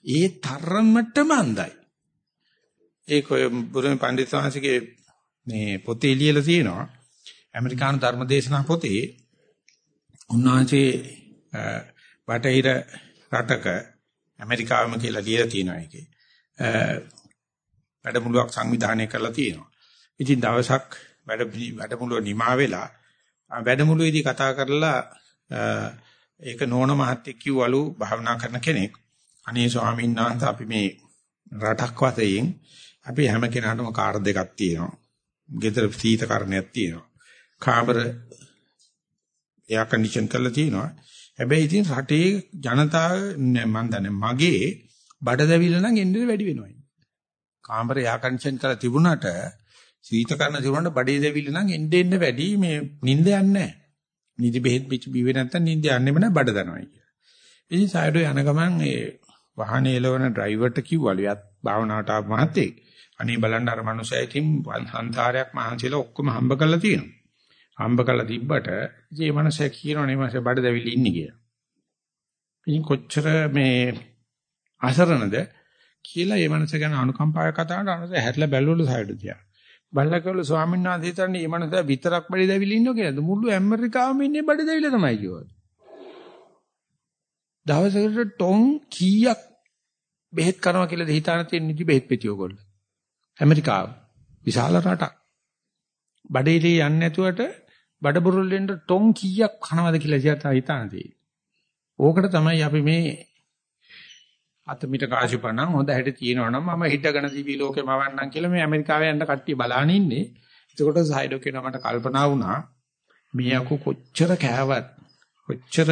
ඒ තරමටම අන්දයි. ඒක ඔය බුරුමේ පඬිත් සාංශිකේ මේ පොතේ ලියලා තියෙනවා. ඇමරිකානු ධර්මදේශනා පොතේ උන්වහන්සේ බටහිර රටක ඇමරිකාවම කියලා ලියලා තියෙනවා ඒකේ. වැඩමුළුවක් සංවිධානය කරලා තියෙනවා. ඉතින් දවසක් වැඩ වැඩමුළුව නිමා වෙලා වැඩමුළුවේදී කතා කරලා ඒක නෝන මහත්තයෙක් කිව්වලු භාවනා කරන කෙනෙක් අනේ ස්වාමීන් වහන්සේ අපි මේ රටක් වශයෙන් අපි හැම කෙනාටම කාර් දෙකක් තියෙනවා. ගෙදර සීතකරණයක් තියෙනවා. කාමර එයා කන්ඩිෂන් කරලා තියෙනවා. හැබැයි ඉතින් රටේ ජනතාව මම දන්නේ මගේ බඩ දැවිල්ල නම් එන්නේ වැඩි වෙනවා. කාමර එයා කන්ඩිෂන් කරලා තිබුණාට සීතකරණ තිබුණාට බඩේ දැවිල්ල නම් එන්නේ එන්නේ වැඩි මේ නිින්ද යන්නේ නැහැ. නිදි බෙහෙත් පිච්ච බිවේ නැත්තම් නිින්ද යන්නෙම නැහැ බඩ දනවා කියලා. ඉතින් සයිඩෝ යන ගමන් ඒ වාහනේ එලවන ඩ්‍රයිවර්ට කිව්වලු යත් භාවනාවට ආව මහත්තයෙක් අනේ බලන්න අර මනුස්සයා ඉතින් සංසාරයක් මහන්සිලා ඔක්කොම හම්බ කරලා තියෙනවා. හම්බ කරලා තිබ්බට මේ මනුස්සයා කියනවනේ මාසේ බඩ දැවිලි ඉන්නේ කියලා. ඉතින් කොච්චර මේ අසරණද කියලා මේ මනුස්සයා ගැන අනුකම්පාවක් කතා කරන අනුස්සයා හැරිලා බැලුවලු සයිඩ් තියා. බල්ලා කිව්වලු ස්වාමීන් වහන්සේ හිතන්නේ මේ මනුස්සයා විතරක් බඩ දැවිලි ඉන්නෝ කියලාද මුළු ඇමරිකාවම ඉන්නේ බඩ දැවිලි තමයි කිව්වා. දවසකට ටොන් කීයක් බෙහෙත් කරනවා කියලාද හිතාන තියෙන නිදි බෙහෙත් පෙති ඔයගොල්ලෝ. ඇමරිකාව විශාල රටක්. බඩේලී යන්නේ නැතුවට බඩ බුරුල් වෙන්න ටොන් කීයක් කනවද කියලා හිතා හිතාන තියෙන්නේ. ඕකට තමයි අපි මේ අතමිට කාසිපණන් හොඳ හැටි තියෙනවා නම් මම හිටගෙන දිවි ලෝකේ මවන්නම් කියලා මේ ඇමරිකාවේ යන්න කට්ටිය බලාගෙන ඉන්නේ. එතකොට සයිඩෝ කියනවා මට කල්පනා වුණා මේ අකු කොච්චර කෑවත් කොච්චර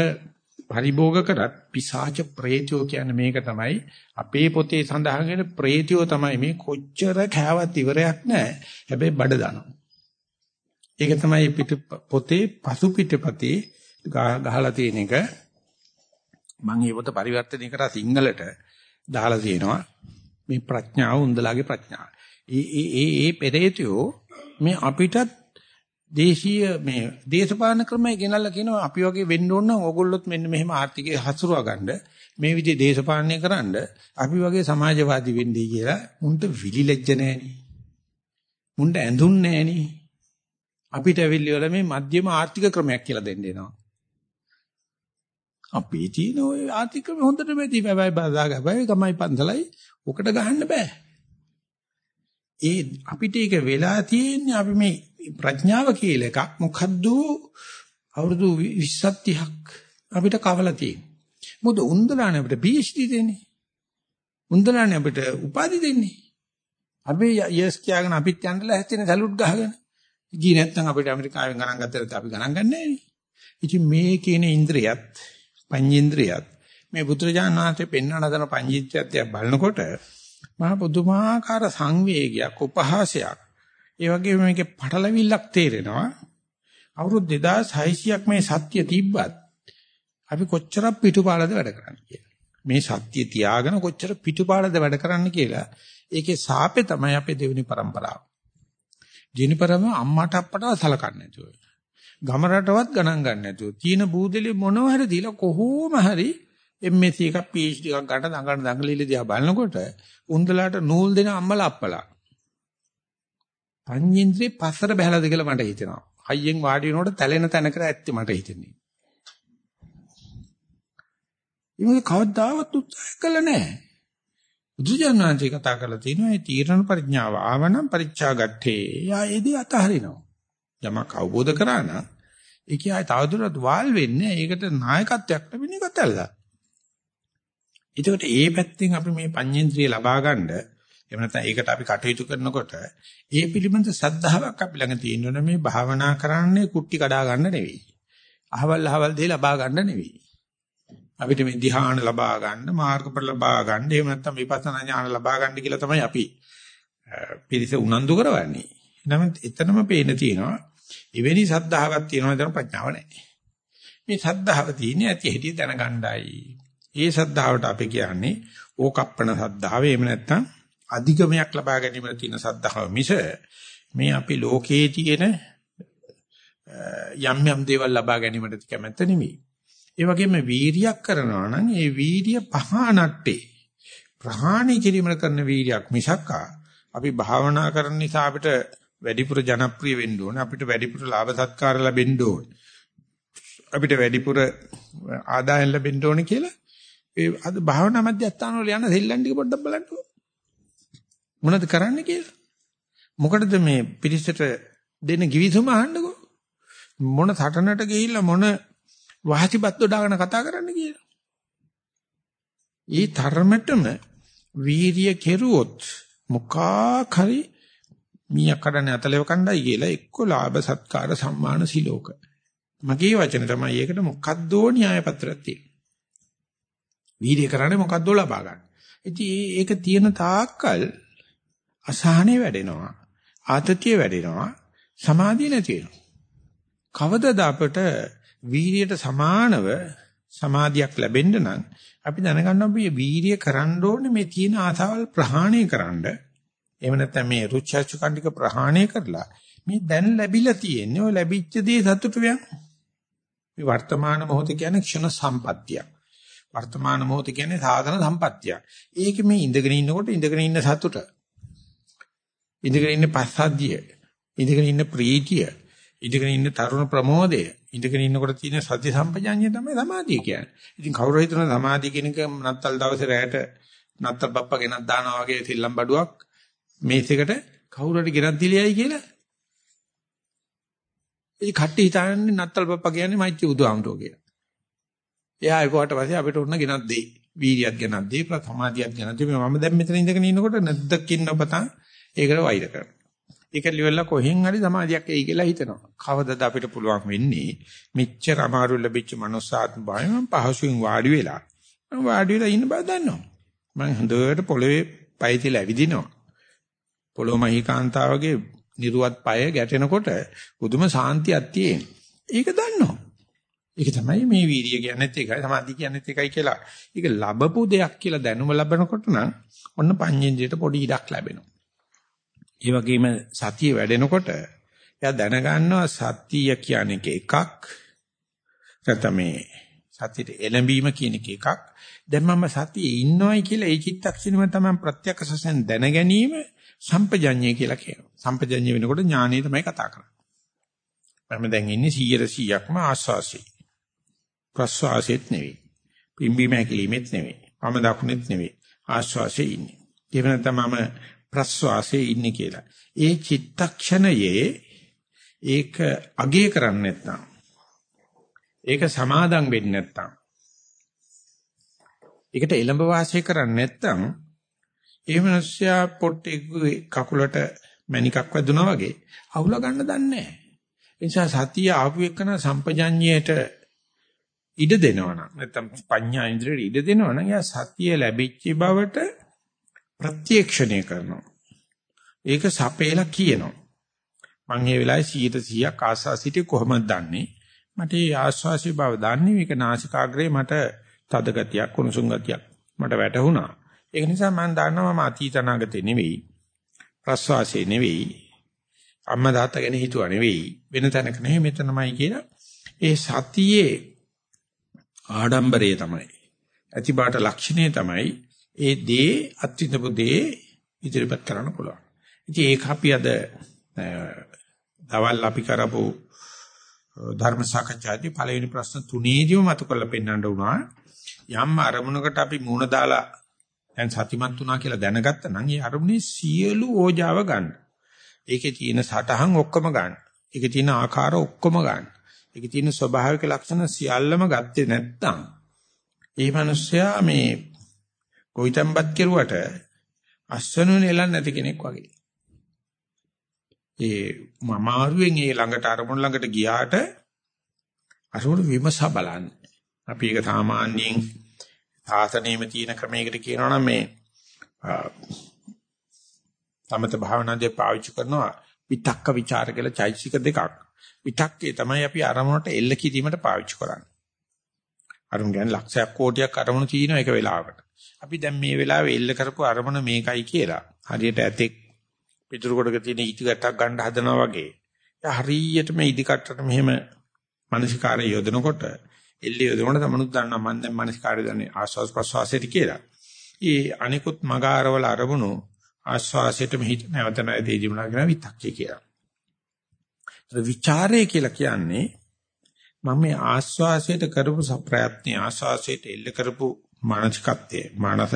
පරිභෝග කරත් පිසාච ප්‍රේතයෝ කියන්නේ මේක තමයි. අපේ පොතේ සඳහන් වෙන ප්‍රේතයෝ තමයි මේ කොච්චර කෑවත් ඉවරයක් නැහැ. හැබැයි බඩ දානවා. ඒක තමයි පිට පොතේ පසු පිටපතේ ගහලා තියෙන එක. මම ඒ පොත පරිවර්තනය කරා සිංහලට. දාලා තියෙනවා. මේ ප්‍රඥාව උන්දලාගේ ප්‍රඥාව. ඒ ඒ ඒ පෙරේතයෝ මේ අපිටත් දේශීය මේ දේශපාලන ක්‍රමය ගෙනල්ලා කියනවා අපි වගේ වෙන්න ඕන නම් ඕගොල්ලොත් මෙන්න මෙහෙම ආර්ථිකය හසුරුවා ගන්න. මේ විදිහේ දේශපාලනය කරන්න අපි වගේ සමාජවාදී වෙන්නයි කියලා මුන්ට විලිලැජ්ජ නැහෙනි. මුන්ට ඇඳුම් නැහෙනි. අපිට ඇවිල්ලි වල මේ මධ්‍යම ආර්ථික ක්‍රමයක් කියලා දෙන්න එනවා. අපි තියෙන ওই ආර්ථික ක්‍රම හොඳට මෙති බබයි බදාගබයි ගමයි පන්සලයි ඔකට ගහන්න බෑ. ඒ අපිට ඒක වෙලා තියෙන්නේ අපි මේ ප්‍රඥාව කියලා එකක් මොකද්ද අවුරුදු 20ක් 30ක් අපිට කවලා තියෙන්නේ. මොකද උන්දලානේ අපිට PhD දෙන්නේ. උන්දලානේ අපිට උපාධි දෙන්නේ. අපි යස් කියාගෙන අපිත් යන්නලා හැදෙන සලුට් ගහගෙන. ගියේ නැත්නම් අපිට ඇමරිකාවෙන් ගණන් ගත්තට අපි ගණන් ගන්නෑ නේ. ඉතින් මේ කියන ඉන්ද්‍රියත් පංචේන්ද්‍රියත් මේ බුදුරජාණන් වහන්සේ පෙන්වන හදන පංචේන්ද්‍රියත් බලනකොට මහා පුදුමාකාර සංවේගයක් උපහාසයක් ඒ වගේම මේකේ පටලවිල්ලක් තේරෙනවා අවුරුදු 2600ක් මේ සත්‍ය තිබ්බත් අපි කොච්චර පිටුපාලද වැඩ කරන්නේ කියලා. මේ සත්‍ය තියාගෙන කොච්චර පිටුපාලද වැඩ කරන්න කියලා. ඒකේ සාපේ තමයි අපේ දෙවෙනි પરම්පරාව. ජීනිපරම අම්මට අප්පටව සලකන්නේ නැතුව. ගම රටවත් ගණන් ගන්න නැතුව. තීන බූදලි මොනව හරි දීලා කොහොම හරි MSc එකක් PhD එකක් ගන්න දඟන දඟලිලි දිහා බලනකොට උන්දලාට නූල් දෙන අම්මලා අප්පලා. පඤ්ඤේන්ද්‍රේ පස්සට බහැලාද කියලා මට හිතෙනවා. හයියෙන් වාඩි වෙනකොට තැලෙන තැනකට ඇත්තේ මට හිතෙන්නේ. ඉතින් කවදාවත් උත්සාහ කළා නැහැ. බුදුජානනාංශي කතා කරලා තියෙනවා මේ තීරණ පරිඥාව ආවනම් පරිච්ඡාගත්තේ. යා එදී අතහරිනවා. යමක් අවබෝධ කරා නම් ඒක ආයි තවදුරටත් වාල් වෙන්නේ ඒකට නායකත්වයක් ලැබෙන එක තැල්ලා. ඒකට ඒ පැත්තෙන් අපි මේ පඤ්චේන්ද්‍රිය ලබා ගන්න එහෙම නැත්නම් ඒකට අපි කටයුතු කරනකොට ඒ පිළිබඳ සද්ධාාවක් අපි ළඟ තියෙනවනේ මේ භාවනා කරන්නේ කුට්ටි කඩා ගන්න නෙවෙයි. අහවල් අහවල් දේ ලබා ගන්න නෙවෙයි. අපිට මේ ධ්‍යාන ලබා ගන්න, මාර්ගඵල ලබා ගන්න, එහෙම නැත්නම් විපස්සනා ඥාන ලබා ගන්න කියලා තමයි අපි පිරිස උනන්දු කරවන්නේ. නමුත් එතනම පේන තියෙනවා එවැනි සද්ධාවක් තියෙනවා නේද ප්‍රඥාව නැහැ. මේ සද්ධාව තියෙන්නේ ඇති හැටි දැනගණ්ඩායි. ඒ සද්ධාවට අපි කියන්නේ ඕකප්පන සද්ධාව එහෙම නැත්නම් අධිගමයක් ලබා ගැනීමට තියෙන සද්ධාව මිස මේ අපි ලෝකයේ තියෙන යම් යම් දේවල් ලබා ගැනීමට කැමැත්ත නෙමෙයි. ඒ වගේම වීරියක් කරනවා නම් ඒ වීරිය පහනට්ටේ ප්‍රහාණය කිරීමකට කරන වීරියක් මිසක් අපි භාවනා කරන නිසා අපිට වැඩිපුර ජනප්‍රිය වෙන්න ඕනේ. අපිට වැඩිපුර ලාභ සත්කාර ලැබෙන්න ඕනේ. අපිට වැඩිපුර ආදායම් ලැබෙන්න ඕනේ කියලා. ඒ අද භාවනා මධ්‍යස්ථාන වල යන සෙල්ලම් ටික පොඩ්ඩක් බලන්නකෝ මොනවද කරන්න කියලා? මොකටද මේ පිරිසට දෙන කිවිසුම අහන්නකෝ? මොන සටනට ගිහිල්ලා මොන වාසිපත් දොඩාගෙන කතා කරන්න කියලා. ඊ තරමටම වීරිය කෙරුවොත් මොකා කරි මීයක් කඩන්නේ අතලෙව කණ්ඩායි කියලා එක්ක ලාභ සත්කාර සම්මාන සිලෝක. මගේ වචන තමයි ඒකට මොකද්දෝ න්‍යාය පත්‍රයක් තියෙනවා. වීර්ය කරන්නේ මොකද්දෝ ලබා ගන්න. ඉතින් ඒක තියෙන තාක්කල් අසහනේ වැඩෙනවා. ආතතිය වැඩෙනවා. සමාධිය නැති වෙනවා. කවදද අපට වීරියට සමානව සමාධියක් ලැබෙන්න නම් අපි දැනගන්න අපි වීරිය කරන්න ඕනේ මේ තියෙන ආසාවල් ප්‍රහාණය කරන්න. එහෙම නැත්නම් මේ රුචර්චු කණ්ඩික ප්‍රහාණය කරලා මේ දැන් ලැබිලා තියෙන්නේ ඔය ලැබිච්ච දේ සතුටු වෙන. මේ වර්තමාන මොහොත කියන්නේ ක්ෂණ සම්පත්තිය. වර්තමාන මොහොත කියන්නේ සාධන සම්පත්තිය. ඒක මේ ඉඳගෙන ඉන්නකොට ඉඳගෙන ඉන්න සතුට. ඉඳගෙන ඉන්න පස්සද්ධිය. ඉඳගෙන ඉන්න ප්‍රීතිය. ඉඳගෙන ඉන්න තරුණ ප්‍රමෝදය ඉඳගෙන ඉන්නකොට තියෙන සති සම්පජාඤ්ඤය තමයි සමාධිය කියන්නේ. ඉතින් කවුරු හිතන සමාධිය කියන එක නත්තල් දවසේ රැයට නත්තල් බප්පා ගෙනත් දානවා වගේ තිල්ලම් බඩුවක් මේසෙකට කවුරු හරි ගෙනත් දිලියයි කියලා. ඒ කට්ටි හිතන්නේ නත්තල් බප්පා කියන්නේ මෛත්‍රී බුදුහාමුදුරුවෝ කියලා. එයා ඒකට පස්සේ අපිට උන්න ගෙනත් දෙයි. වීර්යයක් ගෙනත් දෙයි, සමාධියක් ගෙනත් දෙයි. මම දැන් මෙතන ඉඳගෙන ඉන්නකොට නැද්දකින් ඔබතන් ඒකට වෛර කරනවා. ඒක liverලා කොහෙන් හරි සමාධියක් එයි කියලා හිතනවා. කවදද අපිට පුළුවන් වෙන්නේ මෙච්චර අමාරු ලැබිච්ච මනුස්සාත්ම භාවයෙන් පහසුවෙන් වාඩි වෙලා මම වාඩි වෙලා ඉන්න බව දන්නවා. මම හොඳට පොළවේ පය තියලා ඇවිදිනවා. පොළොව මහීකාන්තාවගේ නිර්වත් පය ගැටෙනකොට පුදුම සාන්තියක් තියෙන. ඒක දන්නවා. ඒක තමයි මේ වීර්ය කියන්නේත් ඒකයි සමාධි කියන්නේත් ඒකයි කියලා. ඒක ලැබපු දෙයක් කියලා දැනුම ලැබනකොට නම් ඔන්න පඤ්ඤේන්ද්‍රයට පොඩි ඉඩක් ලැබෙනවා. ඒ වගේම සතිය වැඩෙනකොට එයා දැනගන්නවා සතිය කියන්නේ එකක් නැත්නම් මේ සතියට එළඹීම කියන එක එකක් දැන් මම සතියේ ඉන්නවයි කියලා ඒ චිත්තක්ෂණයම තමයි ප්‍රත්‍යක්ෂයෙන් දැන ගැනීම සම්පජඤ්ඤය කියලා කියනවා සම්පජඤ්ඤය වෙනකොට ඥානය තමයි කතා කරන්නේ මම දැන් ඉන්නේ 100%ක්ම ආස්වාසි. ප්‍රස්වාසෙත් නෙවෙයි. පිම්බීම හැකිලිමෙත් නෙවෙයි. මම දකුණෙත් නෙවෙයි. ආස්වාසේ ඉන්නේ. ඒ වෙනතම මම ප්‍රස්වාසයේ ඉන්නේ කියලා. ඒ චිත්තක්ෂණයේ ඒක අගය කරන්නේ නැත්නම් ඒක සමාදම් වෙන්නේ නැත්නම් ඒකට එළඹ වාසය කරන්නේ නැත්නම් ඒ මිනිස්සයා පොට්ටේ කකුලට මණිකක් වැදුනා වගේ අවුල ගන්න දන්නේ නැහැ. ඒ නිසා සතිය ආපු එකන සම්පජඤ්ඤයට ඉඩ දෙනවනම් නැත්නම් පඤ්ඤා ඉන්ද්‍රියට ඉඩ දෙනවනම් එයා සතිය ලැබිච්ච බවට ප්‍රත්‍යක්ෂණය කරනවා. ඒක සපේලා කියනවා. මම මේ වෙලාවේ 100%ක් ආස්වාසිතේ කොහොමද දන්නේ? මට මේ ආස්වාසි බව දන්නේ මේක නාසිකාග්‍රේ මට තද ගතියක් කුණුසුම් ගතියක් මට වැටහුණා. ඒක නිසා මම දන්නවා මම අතීත අනාගතේ නෙවෙයි. ප්‍රස්වාසයේ නෙවෙයි. අම්මා තාත්තා ගැන හිතුවා නෙවෙයි. වෙන තැනක නෙවෙයි මෙතනමයි කියලා. ඒ සතියේ ආඩම්බරය තමයි. අතිබාට ලක්ෂණය තමයි ඒ දේ අත්විඳපු දේ ඉදිරිපත් කරන්න පුළුවන්. ඉතින් ඒක අපි අද දවල් අපි කරපු ධර්ම සාකච්ඡාදී පළවෙනි ප්‍රශ්න තුනේදීම මතු කරලා පෙන්වන්න උනා. යම් අරමුණකට අපි මූණ දාලා දැන් සතිමත් වුණා කියලා දැනගත්තා නම් ඒ අරමුණේ සියලු ඕජාව ගන්න. ඒකේ තියෙන සටහන් ඔක්කොම ගන්න. ඒකේ තියෙන ආකාර ඔක්කොම ගන්න. ඒකේ තියෙන ස්වභාවික ලක්ෂණ සියල්ලම ගත්තේ නැත්නම් ඒ මිනිස්සයා මේ කොයිතම්පත් කෙරුවට අස්වනු නෙලන් නැති කෙනෙක් වගේ. ඒ මමාරුවෙන් ඒ ළඟට අරමුණ ළඟට ගියාට අරමුණ විමසා බලන්න. අපි ඒක සාමාන්‍යයෙන් සාසනීයම තියෙන ක්‍රමයකට කියනවා නම් මේ සමත භාවනාවේ පාවිච්චි කරනවා විතක්ක ਵਿਚාර කියලා චෛතසික දෙකක්. විතක්කේ තමයි අපි අරමුණට එල්ල කිරීමට පාවිච්චි කරන්නේ. අරමුණ ගැන ලක්ෂයක් කෝටියක් අරමුණ තියෙන එක වෙලාවකට. අපි දැන් මේ වෙලාවේ එල්ල කරපු අරමුණ මේකයි කියලා. හරියට ඇතෙක් පිටුරු කොටක තියෙන ඉදිකටක් ගන්න හදනවා වගේ. ඒ හරියටම ඉදිකටට මෙහෙම මානසිකාරය යොදනකොට එල්ල යොදනකොට තමනුත් දන්නවා මම දැන් මානසිකාරය දන්නේ ආස්වාස් ප්‍රස්වාසයට කියලා. ඒ අනිකුත් මගාරවල අරමුණු ආස්වාසයටම හිත නැවත නැවතීදිම ලගෙන විතක්කේ කියලා. විචාරය කියලා කියන්නේ මම මේ ආස්වාසයට කරපු ප්‍රයත්න ආස්වාසයට එල්ල කරපු මානසිකත්වයේ මානස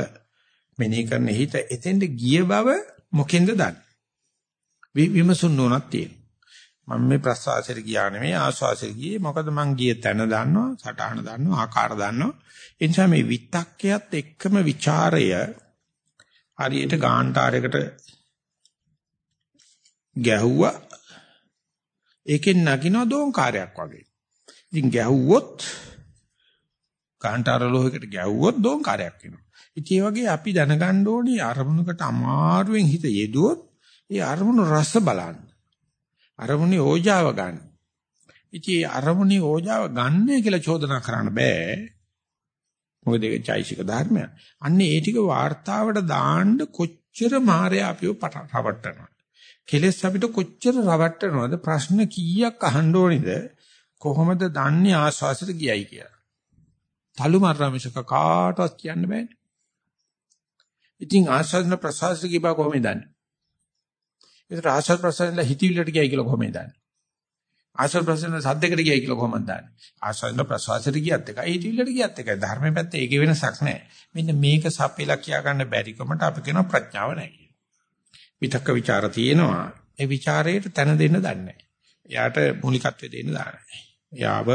මෙනෙහි කරන හිත එතෙන්ද ගිය බව මොකෙන්ද දන්නේ? විමසුන් නොනක් තියෙනවා. මම මේ ප්‍රසවාසයට ගියා නෙමෙයි ආස්වාසයට ගියේ. මොකද මං ගියේ තැන දන්නවා සටහන දන්නවා ආකාර දන්නවා. ඒ නිසා මේ විතක්කයත් එක්කම ਵਿਚාරය හරියට ගාන්ටාරයකට ගැහුවා. ඒකෙන් නගින දෝංකාරයක් වගේ. ඉතින් ගැහුවොත් ගාන්ටාර ලෝහයකට ගැහුවොත් දෝංකාරයක් වෙනවා. ඉතින් ඒ වගේ අපි දැනගන්න ඕනේ අරමුණකට අමාරුවෙන් හිත යෙදුවොත් ඒ අරමුණු රස බලන්න. අරමුණේ ඕජාව ගන්න. ඉතින් අරමුණේ ඕජාව ගන්නයි කියලා චෝදනා කරන්න බෑ. මොකද ඒක චෛසික ධර්මයක්. අන්න ඒ ටික වார்த்தාවට දාන්න කොච්චර මායя අපිව පටවට්ටනවා. කෙලස් අපිට කොච්චර රවට්ටනවද ප්‍රශ්න කීයක් අහන්න ඕනේද කොහොමද දන්නේ ආස්වාසයට ගියයි කියලා. තලු මරාමිෂක කාටවත් කියන්න බෑනේ. ඉතින් ආස්වාදන ප්‍රසවාසයට ගියා කොහොමද දන්නේ? ඒතර ආශ්‍රව ප්‍රසන්නලා හිතවිල්ලට ගියයි කියලා කොහොමද දන්නේ? ආශ්‍රව ප්‍රසන්න සද්දයකට ගියයි කියලා කොහොමද දන්නේ? ආශ්‍රව ප්‍රසවාසයට ගියත් එකයි හිතවිල්ලට ගියත් එකයි ධර්මයේ පැත්තේ ඒකේ වෙනසක් නැහැ. මෙන්න මේක සප්පෙලා කියා ගන්න බැරි කමට අපි කියන ප්‍රඥාව නැහැ කියලා. විතක්ක ਵਿਚාර තියෙනවා. ඒ ਵਿਚාරයට තැන දෙන්න දන්නේ නැහැ. එයාට මූලිකත්වය දෙන්න දන්නේ නැහැ. එයාව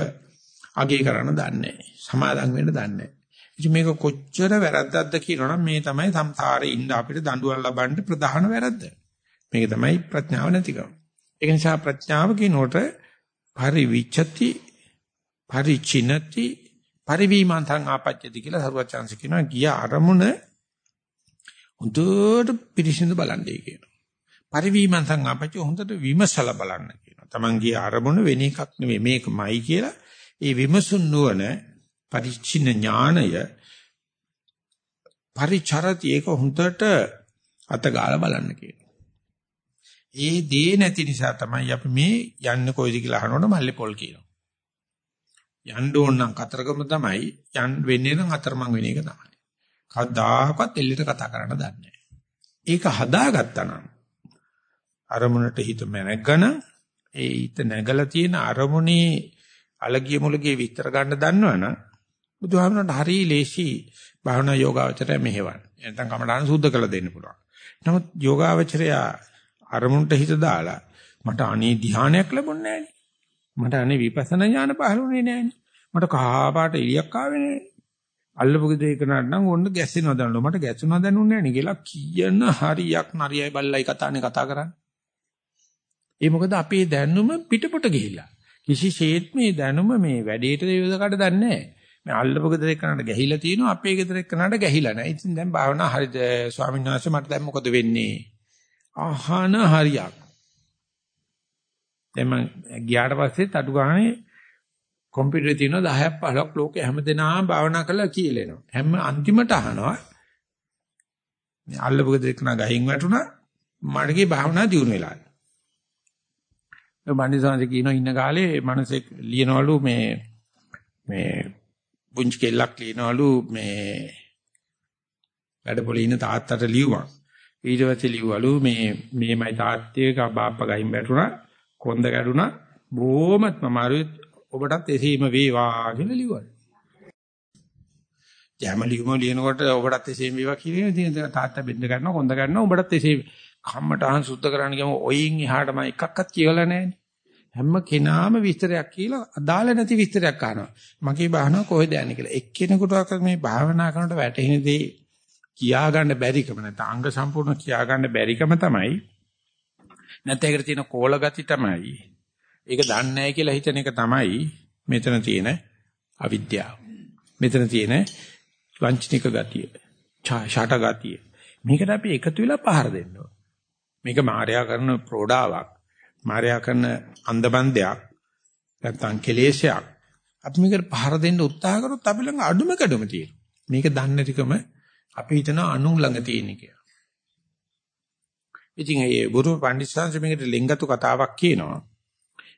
අගේ කරන්න දන්නේ නැහැ. සමාදම් වෙන්න දන්නේ නැහැ. ඉතින් මේක කොච්චර වැරද්දක්ද කියනවනම් මේ තමයි සංසාරේ ඉන්න අපිට දඬුවම් ලබන්න ප්‍රධාන වැරද්ද. මේක තමයි ප්‍රඥාව නැතිකම. ඒ නිසා ප්‍රඥාව කියනකොට පරිවිචති පරිචිනති පරිවිමන්තං ආපච්චති කියලා සරුවචාන්ස කියනවා ගිය අරමුණ හොඳට පිරිසිදු බලන්නේ කියනවා. පරිවිමන්තං ආපච්ච හොඳට විමසලා බලන්න කියනවා. Taman ගිය අරමුණ වෙන එකක් නෙවෙයි මේකමයි කියලා ඒ විමසුන් නුවණ පරිචින ඥානය පරිචරති ඒක හොඳට අතගාලා බලන්න කියනවා. ඒ දේ නැති නිසා තමයි අපි මේ යන්නේ කොයිද කියලා අහනකොට මල්ලේ පොල් කියනවා. යන්න ඕන නම් කතරගම තමයි යන් වෙන්නේ නම් අතරමං වෙන එක තමයි. කවදාකවත් එල්ලෙට කතා කරන්න දන්නේ ඒක හදාගත්තා නම් අරමුණට හිත මැනගන ඒ ඊත නැගලා තියෙන අරමුණේ අලගිය මුලගිය විස්තර ගන්න දන්නවනම් බුදුහාමරට හරිය ලේසි භාවනා යෝගාවචරය මෙහෙවන්න. නැත්නම් කමඩාන සුද්ධ කරලා දෙන්න පුළුවන්. නමුත් යෝගාවචරය අරමුණට හිත දාලා මට අනේ ධානයක් ලැබුණේ නැහනේ. මට අනේ විපස්සනා ඥාන පහළුනේ නැහනේ. මට කහපාට එළියක් ආවේ නැහැ. අල්ලපු ගෙදේ කරනට නම් ඕන්න ගැස්සෙනවා දැනලු මට ගැස්සුණා දැනුන්නේ නැහැ නේ කියලා කියන හරියක් නරියයි බල්ලයි කතානේ කතා කරන්නේ. ඒ මොකද අපේ දැනුම පිටපොට ගිහිල්ලා. කිසිසේත් මේ දැනුම මේ වැඩේට යොදකට දන්නේ නැහැ. මේ අල්ලපු ගෙදර එක්කනට ගැහිලා තියෙනවා අපේ ගෙදර එක්කනට ගැහිලා නැහැ. ඉතින් දැන් භාවනා හරිද ස්වාමීන් වහන්සේ මට දැන් මොකද වෙන්නේ? අහන හරියක්. දැන් මම ගියාට පස්සේ අඩු ගානේ කම්පියුටරේ තියෙන 10ක් 15ක් ලෝකේ හැමදෙනාම භාවනා කරලා කියලෙනවා. හැම අන්තිමට අහනවා මේ අල්ලපු ගෙදර එක්කන ගහින් වැටුණා මඩගේ භාවනා දියුණු වෙලා. ඒ බණ්ඩිසාංශ කියනවා ඉන්න කාලේ මනසෙක් ලියනවලු මේ මේ පුංචි කෙල්ලක් ලියනවලු මේ වැඩපොළේ ඉන්න තාත්තට ලියුවා. ඊට පස්සේ ලියවලු මේ මේමයි තාත්තේ බාප්පා ගහින් වැටුණා කොන්ද කැඩුනා බොහොමත්ම අමාරුයි ඔබටත් එසේම වේවා කියලා ලියවලු. ජෑම ලියුම ලියනකොට ඔබටත් එසේම වේවා කියන ඉතින් තාත්තා බෙන්ද ගන්නවා කොන්ද ගන්නවා ඔබටත් එසේ කම්මටහන් සුද්ධ කරන්න ගියම ඔයින් එහාට මම එකක්වත් කියවලා නැහැ. හැම කෙනාම විස්තරයක් කියලා අදාළ නැති විස්තරයක් අහනවා. මගේ භාවනාව කොහෙද යන්නේ කියලා. එක්කෙනෙකුට මේ භාවනා කරනකොට වැටෙන දේ කියා ගන්න බැරිකම නැත්නම් අංග සම්පූර්ණ කියා ගන්න බැරිකම තමයි නැත්නම් ඒකට තියෙන කෝල ගති තමයි. ඒක දන්නේ නැහැ කියලා හිතන එක තමයි මෙතන තියෙන අවිද්‍යාව. මෙතන තියෙන වංචනික ගතිය ඡාෂට ගතිය. මේකට අපි එකතු වෙලා පහර දෙන්න මේක මායя කරන ප්‍රෝඩාවක් මායя කරන අන්දබන්දයක් නැත්නම් කෙලේශයක් අපි මේකට පහර දෙන්න උත්සාහ කරොත් අපි ළඟ අඩුම කැඩුම තියෙනවා. මේක දන්නේ නැතිකම අපි හිතන අනු ළඟ තියෙන කියලා. ඉතින් ඒ බුදු පඬිස්සංශ මේකට ලිංගතු කතාවක් කියනවා.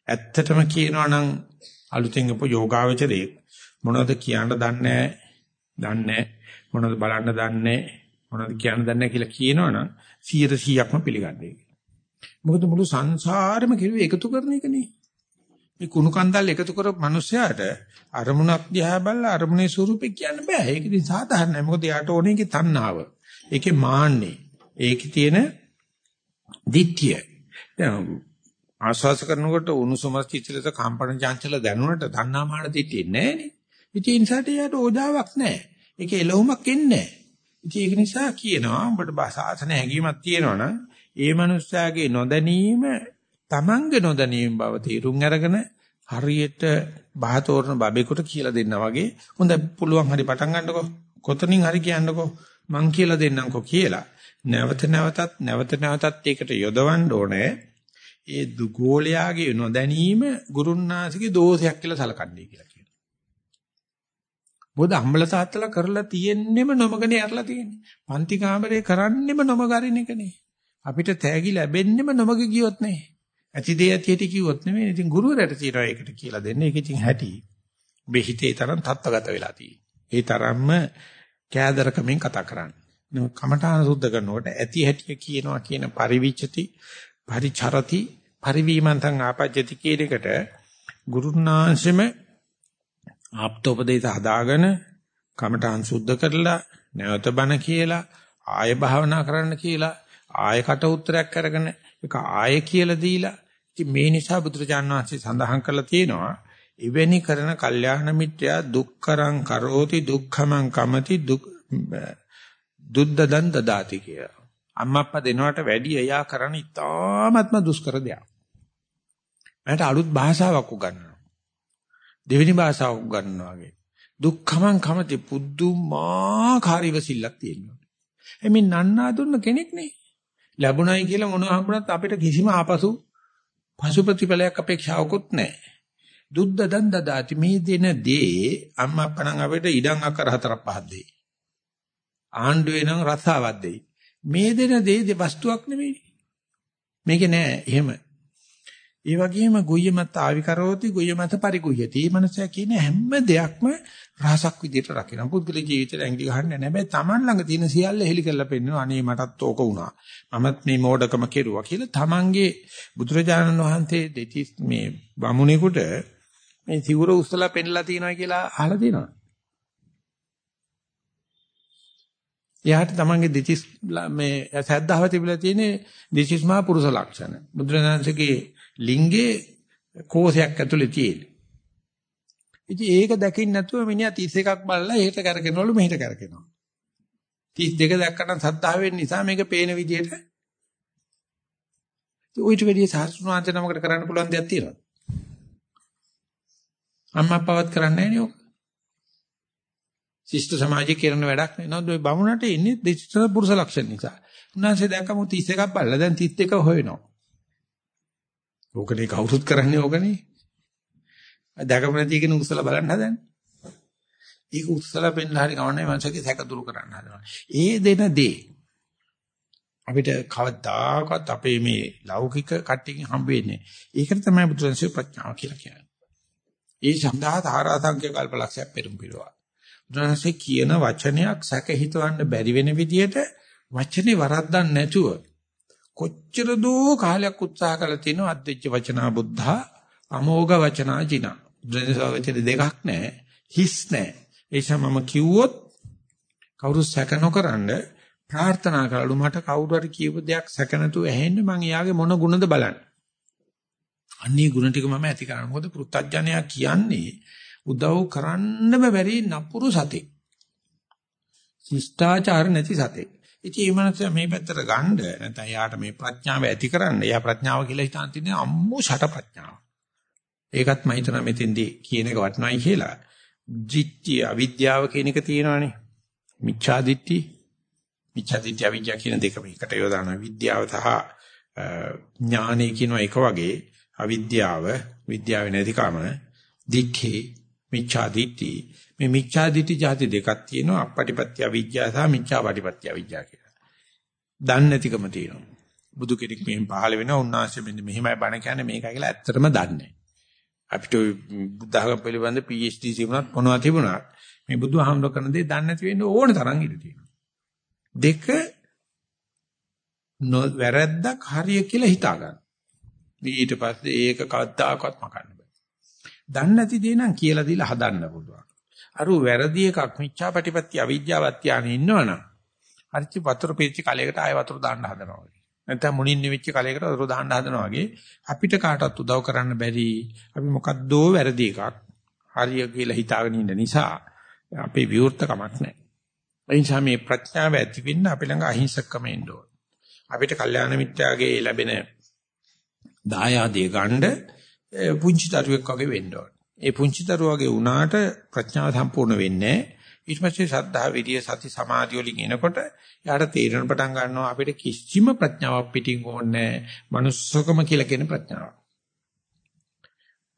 ඇත්තටම කියනවා නම් අලුතෙන් උප යෝගාවචරයේ මොනවද කියන්න දන්නේ දන්නේ මොනවද බලන්න දන්නේ මොනවද කියන්න දන්නේ කියලා කියනවනම් 100%ක්ම පිළිගන්නේ. මොකද මුළු සංසාරෙම කිරුවේ එකතු කරන එකනේ. මේ කුණු කන්දල් එකතු කර මිනිස්සයාට අරමුණක් දිහා බලලා අරමුණේ ස්වරූපේ කියන්න බෑ. ඒක ඉතින් සාධාරණයි. මොකද යාට ඕනේ ඒකේ තණ්හාව. ඒකේ මාන්නේ. ඒකේ තියෙන දිට්ඨිය. දැන් ආස්වාස කරනකොට උණුසුම චිත්‍රලත කම්පන චංචල දැනුණට තණ්හා මාන දිට්ඨිය නෑනේ. ඉතින් ඒ නිසාට යාට ඕජාවක් නෑ. ඒකේ එළවුමක් එන්නේ නෑ. ඉතින් ඒක නිසා කියනවා උඹට සාසන හැඟීමක් තියෙනවනම් ඒ මනුස්සයාගේ නොදැනීම Tamange නොදැනීම බව තීරුම් අරගෙන හරියට බහතෝරන බබෙකුට කියලා දෙන්නා වගේ හොඳ පුළුවන් හරි පටන් ගන්නකො කොතනින් හරි කියන්නකො මං කියලා දෙන්නම්කො කියලා නැවත නැවතත් නැවත නැවතත් ඒකට යොදවන්න ඕනේ ඒ දුගෝලයාගේ නොදැනීම ගුරුන්නාසිකේ දෝෂයක් කියලා සලකන්නේ කියලා කියනවා. මොකද අම්බල තාත්තලා කරලා තියෙන්නෙම නොමගනේ අරලා තියෙන්නේ. පන්ති කාමරේ කරන්නෙම නොමගරින එකනේ. අපිට තෑගි ලැබෙන්නෙම නොමග ගියොත් නේ. ඇති දේ ඇති ඇති කිව්වොත් නෙමෙයි. ඉතින් ගුරුවරයාට තියෙනවා ඒකට කියලා දෙන්න. ඒක ඉතින් හැටි. ඔබේ හිතේ තරම් තත්ත්වගත වෙලා තියෙන්නේ. ඒ තරම්ම කෑදරකමින් කතා කරන්නේ. කමඨාන සුද්ධ කරනකොට ඇති හැටි කියනවා කියන පරිවිචති, පරිචරති, පරිවීමන්තං ආපජ්‍යති කියන එකට ගුරුනාංශෙම ආප්තෝපදේශ හදාගෙන කමඨාන් සුද්ධ කරලා නැවත බණ කියලා ආය භාවනා කරන්න කියලා ආයකට උත්තරයක් අරගෙන ඒක ආයෙ කියලා දීලා ඉතින් මේ නිසා බුදුරජාණන් වහන්සේ සඳහන් කරලා තියෙනවා එවැනි කරන කල්යාණ මිත්‍යා දුක්කරං කරෝති දුක්ඛමං කමති දුක් දුද්දදන් දදාති කිය. අම්මප්පා දෙනවට වැඩි එයා කරන ඉතාමත්ම දුෂ්කර දෙයක්. මට අලුත් භාෂාවක් උගන්වනවා. දෙවෙනි භාෂාවක් උගන්වනවා වගේ. දුක්ඛමං කමති පුදුමාකාරීව සිල්ලක් තියෙනවා. එමේ නන්නා දුන්න කෙනෙක් නේ. ලැබුණයි කියලා මොනවා හම්බුණත් අපිට කිසිම ආපසු පසු ප්‍රතිඵලයක් අපේක්ෂාවකුත් නැහැ. දුද්ද දන් දදාති මේ දෙන දේ අම්මා අප්පණන් අපිට ඉඩම් අකර හතරක් පහක් දෙයි. ආණ්ඩුවේ නම් රසාවක් දෙයි. මේ දෙන දේ දෙ වස්තුවක් නෙමෙයි. මේක නෑ එහෙම. ඒ වගේම ගුයමත ආවිකරෝති ගුයමත පරිගුයති. මේ මනසයා කියන හැම දෙයක්ම රහසක් විදිහට රකින්න. පුද්ගල ජීවිතේ ඇඟිලි ගහන්නේ නැහැ. තමන් ළඟ තියෙන සියල්ල හෙලි කරලා පෙන්නනවා. අනේ මටත් ඕක වුණා. මමත් මේ මෝඩකම කෙරුවා කියලා තමන්ගේ බුදුරජාණන් වහන්සේ දෙතිස් මේ බමුණෙකුට මේ සිවුර උස්සලා පෙන්නලා තියනවා කියලා අහලා තිනවා. එයාට තමන්ගේ දෙතිස් මේ සද්දාව තිබිලා තියෙන දෙතිස් මහා පුරුෂ ලක්ෂණ. බුදුරජාණන්සේගේ ලිංගේ කෝෂයක් ඇතුලේ තියෙන. ඉතින් ඒක දකින්න නැතුව මිනිහා 31ක් බලලා එහෙට කරකිනවලු මෙහෙට කරකිනවා. 32 දැක්කනම් සද්ධා නිසා මේක පේන විදිහට ඔයිට වැඩි සාස්ෘණාන්ත නමකට කරන්න පුළුවන් දෙයක් තියෙනවා. අම්මා අප්පවත් කරන්නේ නැහැ නේ ශිෂ්ට සමාජයේ කරන වැඩක් නේ. නේද? ඔය බමුණට ඉන්නේ දිෂ්ඨ පුරුෂ ලක්ෂණ නිසා. උන්වහන්සේ දැක්කම 31ක් බලලා දැන් 31 හොයනවා. ඕකනේ කවුරුත් කරන්නේ ඕකනේ. දැකම නැති කෙනෙක් උස්සලා බලන්න හදන්නේ. ඒක උස්සලා පෙන්නලා හරි ගමන්නේ මනසකේ සැක දුරු කරන්න හදනවා. ඒ දෙන දේ අපිට කවදාකවත් අපේ මේ ලෞකික කට්ටියකින් හම්බ වෙන්නේ. ඒකට තමයි බුදුරජාණන් ප්‍රඥාව කියලා කියන්නේ. ඒ සඳහා තාරාසංඛ්‍ය කල්පලක්ෂයක් පෙරම් පිරුවා. බුදුරජාණන් කියන වචනයක් සැක හිතවන්න බැරි වෙන විදියට වචනේ වරද්දන්න නැතුව කොච්චර දෝ කාලයක් උත්සාහ කළා තිනෝ අද්දෙච්ච වචනා බුද්ධා අමෝඝ වචනා ජිනා බුදුරජාණන් දෙකක් නැහැ හිස් නැහැ ඒ මම කිව්වොත් කවුරු සැක නොකරනද ප්‍රාර්ථනා කරලු මට කවුරු හරි කියපු දෙයක් සැක නැතුව ඇහෙන්න මං එයාගේ මොන ගුණද බලන්න අන්නේ ගුණ ටික මම ඇති කරනවා මොකද පෘත්තජනයා කියන්නේ උදව් කරන්නම බැරි නපුරු සතෙක්. ශිෂ්ටාචාර නැති සතෙක්. ඉතින් මේ මනස මේ පැත්තට ගන්න නැත්නම් යාට මේ ප්‍රඥාව ඇති කරන්න යා ප්‍රඥාව කියලා හිතාන් තින්නේ අම්මු ෂට ප්‍රඥාව. ඒකත් මම හිතනවා මෙතෙන්දී කියන එක වටනයි කියලා. ජිත්‍ය අවිද්‍යාව කියන එක තියෙනවානේ. මිච්ඡා දිට්ඨි මිච්ඡා දිට්ඨි අවිද්‍යාව කියන දෙක එකට යොදාන විද්‍යාව සහ ඥානය කියන එක වගේ අවිද්‍යාව විද්‍යාවේ නැතිකම දික්ඛේ මිච්ඡා දිට්ඨි මේ මිච්ඡා දිට්ඨි જાති දෙකක් තියෙනවා අපපටිපත්‍ය අවිජ්ජා සහ මිච්ඡා පටිපත්‍ය අවිජ්ජා කියලා. දන්නේ නැතිකම තියෙනවා. බුදු කෙනෙක් මෙහෙම පහළ වෙනවා උන්වහන්සේ මෙන්න මෙහෙමයි බණ කියන්නේ මේකයි කියලා ඇත්තටම දන්නේ අපිට බුද්ධඝම පිළිබඳ PhD තිබුණත් මොනවා තිබුණත් මේ බුදුහාමුදුර කරන දේ දන්නේ නැති වෙන්න ඕන තරම් ඉඳී තියෙනවා. දෙක වැරද්දක් හරිය කියලා හිතා ගන්න. ඊට පස්සේ ඒක කවදාකවත් මකන්න දන්නේ නැති දේ නම් කියලා දීලා හදන්න පුළුවන්. අර වැරදි එකක් මිච්ඡාපටිපත්‍ය අවිද්‍යාවත් ඥානෙ ඉන්නවනම් හරිචි වතුර පිරිච්ච කලයකට ආය වතුර දාන්න හදනවා වගේ. නැත්නම් මුණින් නිවිච්ච කලයකට වතුර දාන්න හදනවා වගේ අපිට කාටවත් උදව් කරන්න බැරි අපි මොකද්දෝ වැරදි එකක් හරිය කියලා හිතාගෙන ඉන්න නිසා අපේ විවෘතකමක් නැහැ. ඒ නිසා මේ ප්‍රඥාව ඇති වෙන්න අපි ළඟ අහිංසකකම එන්න ඕන. අපිට කල්යාණ මිත්‍යාගේ ලැබෙන දායාදී ගන්න පුංචි දරුවෙක් වගේ වෙන්න ඕන. ඒ පුංචි දරුවා වගේ වුණාට ප්‍රඥාව සම්පූර්ණ වෙන්නේ ඊට පස්සේ සද්ධා විරිය සති සමාධි වලින් එනකොට යාට තීරණ පටන් ගන්නවා අපිට කිසිම ප්‍රඥාවක් පිටින් ඕනේ මනුස්සකම කියලා කියන ප්‍රඥාව.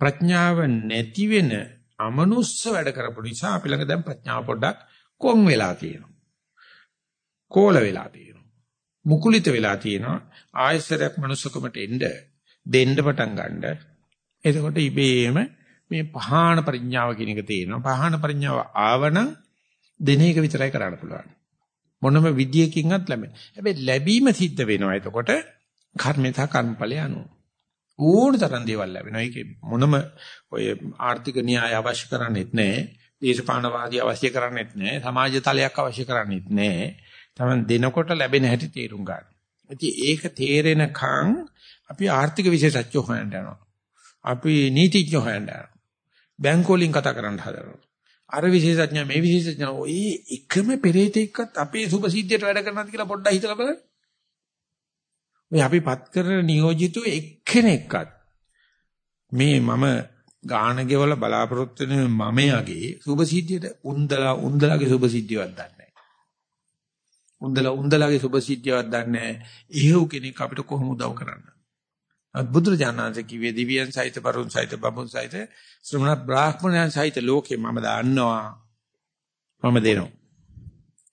ප්‍රඥාව නැති වෙන අමනුස්ස වැඩ කරපු නිසා අපි ළඟ දැන් ප්‍රඥාව පොඩ්ඩක් කොන් වෙලා තියෙනවා. කෝල වෙලා තියෙනවා. මුකුලිත වෙලා තියෙනවා. ආයසරයක් මනුස්සකමට එන්න දෙන්න පටන් ගන්න එතකොට ඉබේම මේ පහාන ප්‍රඥාව කියන එක තියෙනවා. පහාන ප්‍රඥාව ආවනම් දින එක විතරයි කරන්න පුළුවන්. මොනම විදියකින්වත් ලැබෙන්නේ. හැබැයි ලැබීම සිද්ධ වෙනවා. එතකොට කර්මේ සහ කර්මඵලය අනුව. ඕන තරම් දේවල් ලැබෙනවා. ඒකේ මොනම ඔය ආර්ථික න්‍යාය අවශ්‍ය කරන්නේත් නැහැ. දේශපාලනවාදී අවශ්‍ය කරන්නේත් නැහැ. සමාජ තලයක් අවශ්‍ය කරන්නේත් නැහැ. තමන් දෙනකොට ලැබෙන හැටි තේරුම් ගන්න. ඉතින් ඒක තේරෙනකන් අපි ආර්ථික විශේෂඥ හොයන්න යනවා. අපි නීතිඥ හොයන්න බැංකුවලින් කතා කරන්න හදනවා. අර විශේෂඥ මේ විශේෂඥ ඔය එකම පෙරේතෙක්වත් අපේ සුභසිද්ධියට වැඩ කරනවද කියලා පොඩ්ඩක් හිතලා බලන්න. ඔය අපි පත් කරන නියෝජිතෝ එක්කෙනෙක්වත් මේ මම ගාන ගෙවල බලාපොරොත්තු වෙන මමයාගේ සුභසිද්ධියට උන්දලා උන්දලාගේ සුභසිද්ධියක් දන්නේ නැහැ. උන්දලා උන්දලාගේ සුභසිද්ධියක් දන්නේ නැහැ. එහෙව් කෙනෙක් අපිට කොහොම උදව් කරන්නේ? බුදුරජාණන්සේ කිව්වේ දිව්‍යයන් සහිත බරුන් සහිත බඹුන් සහිත ශ්‍රමණ බ්‍රාහ්මණයන් සහිත ලෝකේ මම දන්නවා මම දෙනවා.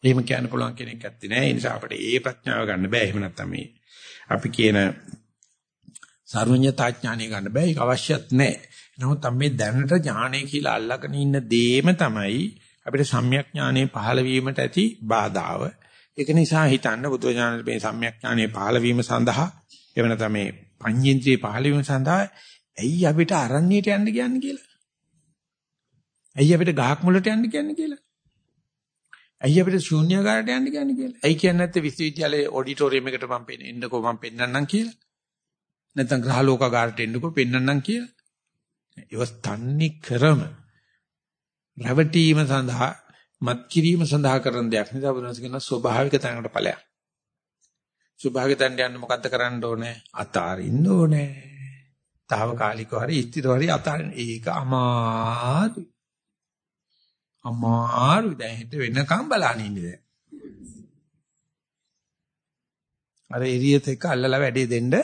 එහෙම කියන්න පුළුවන් කෙනෙක් ඇත්තේ නැහැ. ඒ නිසා අපිට ඒ ප්‍රඥාව ගන්න බෑ. එහෙම නැත්නම් මේ අපි කියන සර්වඥතා ඥානය ගන්න බෑ. ඒක අවශ්‍යත් නැහැ. නමුත් මේ දැනට ඥානය කියලා අල්ලගෙන ඉන්න දේම තමයි අපිට සම්‍යක් ඥානය පහළ වීමට ඇති බාධාව. ඒක නිසා හිතන්න බුදු ඥානයේ මේ සම්‍යක් ඥානය පහළ වීම සඳහා එවන තමයි පඤ්චේන්ද්‍රිය පහළ වීම සඳහා ඇයි අපිට අරණ්‍යයට යන්න කියන්නේ කියලා? ඇයි අපිට ගහක් මුලට යන්න කියන්නේ කියලා? ඇයි අපිට ශූන්‍යකාරයට යන්න කියන්නේ කියලා? ඇයි කියන්නේ නැත්te විශ්වවිද්‍යාලයේ ඔඩිටෝරියම් එකට මම පෙන්න එන්නකෝ මම පෙන්නන්නම් කියලා? නැත්නම් ග්‍රහලෝකගාරට එන්නකෝ පෙන්නන්නම් කියලා? ඒවස් තන්නේ කරම රැවටීම සඳහා මත් කිරීම සඳහා කරන දෙයක් නිසා බුදුන්ස කියන ස්වභාවික තැනකට ඵලයක්. ස්වභාවික තැනට යන්න මොකද්ද කරන්න ඕනේ? අතාරින්න ඕනේ. తాවකාලිකව හරි ස්ථිරව හරි අතාරින්න. ඒක අමාරුයි. අමාරු දැන් හිට වෙනකම් බලන්න ඉන්නේ දැන්. අර එරියත් එක්ක අල්ලලා වැඩේ දෙන්න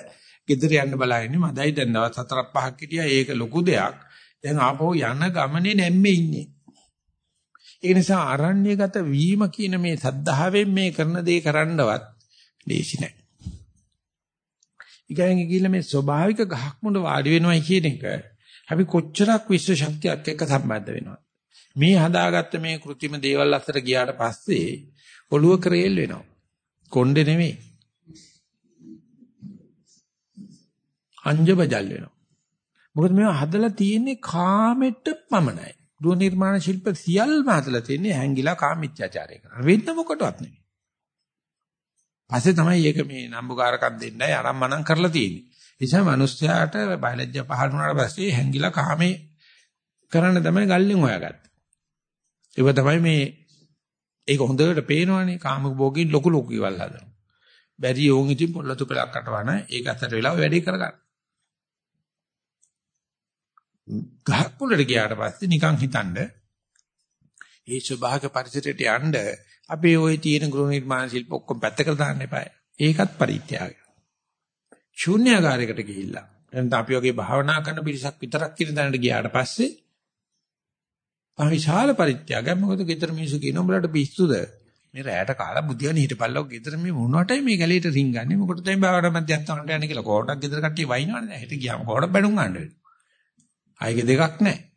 ගෙදර යන්න බලන්නේ මදයි දැන් දවස් හතරක් පහක් හිටියා ඒක ලොකු දෙයක්. දැන් ආපහු යන ගමනේ නැම්මේ ඉන්නේ. ඒ නිසා අරණ්‍යගත වීම කියන මේ සද්ධාවෙන් මේ කරන දේ කරන්නවත් ලේසි නෑ. ඊගැන් ගිහිල්ලා මේ ස්වභාවික ගහක් මුඩ වාඩි වෙනවයි කියන එක අපි කොච්චරක් විශ්ව ශක්තියක් එක්ක සම්බන්ධ වෙනවද? මේ හදාගත්ත මේ કૃතිම දේවල් අතර ගියාට පස්සේ ඔළුව ක්‍රේල් වෙනවා. කොණ්ඩේ නෙමෙයි. අංජබජල් වෙනවා. මොකද මේවා හදලා තියෙන්නේ කාමෙට පමණයි. ගෘහ නිර්මාණ ශිල්ප සියල්ලම හදලා තියෙන්නේ හැංගිලා කාමීත්‍යාචාරය කරන. වෙන්න මොකටවත් නෙමෙයි. පස්සේ තමයි මේක මේ නම්බුකාරකම් දෙන්නයි අරම්මනම් කරලා තියෙන්නේ. ඒ නිසා මිනිස්යාට බයලජ්‍ය පහළ වුණාට පස්සේ හැංගිලා කාමේ කරන්න තමයි ගල්ලෙන් හොයාගත්තේ. ඒක තමයි මේ ඒක හොඳට පේනවනේ කාම භෝගින් ලොකු ලොකු ඉවල් හදනවා. බැරි යෝන් ඉතින් පොල්ලතු පෙලක් කටවන ඒක අතට වෙලාව වැඩි කරගන්න. ගහක් මුලට ගියාට පස්සේ නිකන් හිතනද ඒ ස්වභාවික පරිසරයට යන්න අපේ ওই තියෙන ගෘහ නිර්මාණ ශිල්ප ඔක්කොම පැත්තකට දාන්න එපා. ඒකත් පරිත්‍යාගය. ශූන්‍යාකාරයකට ගිහිල්ලා. එතන අපි වගේ භාවනා කරන පිරිසක් විතරක් ඉන්න දැනට ගියාට පස්සේ පහ විශාල පරිත්‍යාගයක්. මොකද ගෙදර මිනිස්සු කියන උඹලට පිස්සුද? මේ රැයට කාලා බුදියාන හිටපල්ලෝ ගෙදර මේ මොනවටයි මේ ගැලේට රින්ගන්නේ මොකටද මේ භාවනා මධ්‍යස්ථානට යන්නේ කියලා? කොහොටක් ගෙදර කට්ටිය වයින්නවනේ හෙට ගියාම කොහොට බැනුම් ගන්න වෙනවා ආයෙක දෙකක් නැහැ.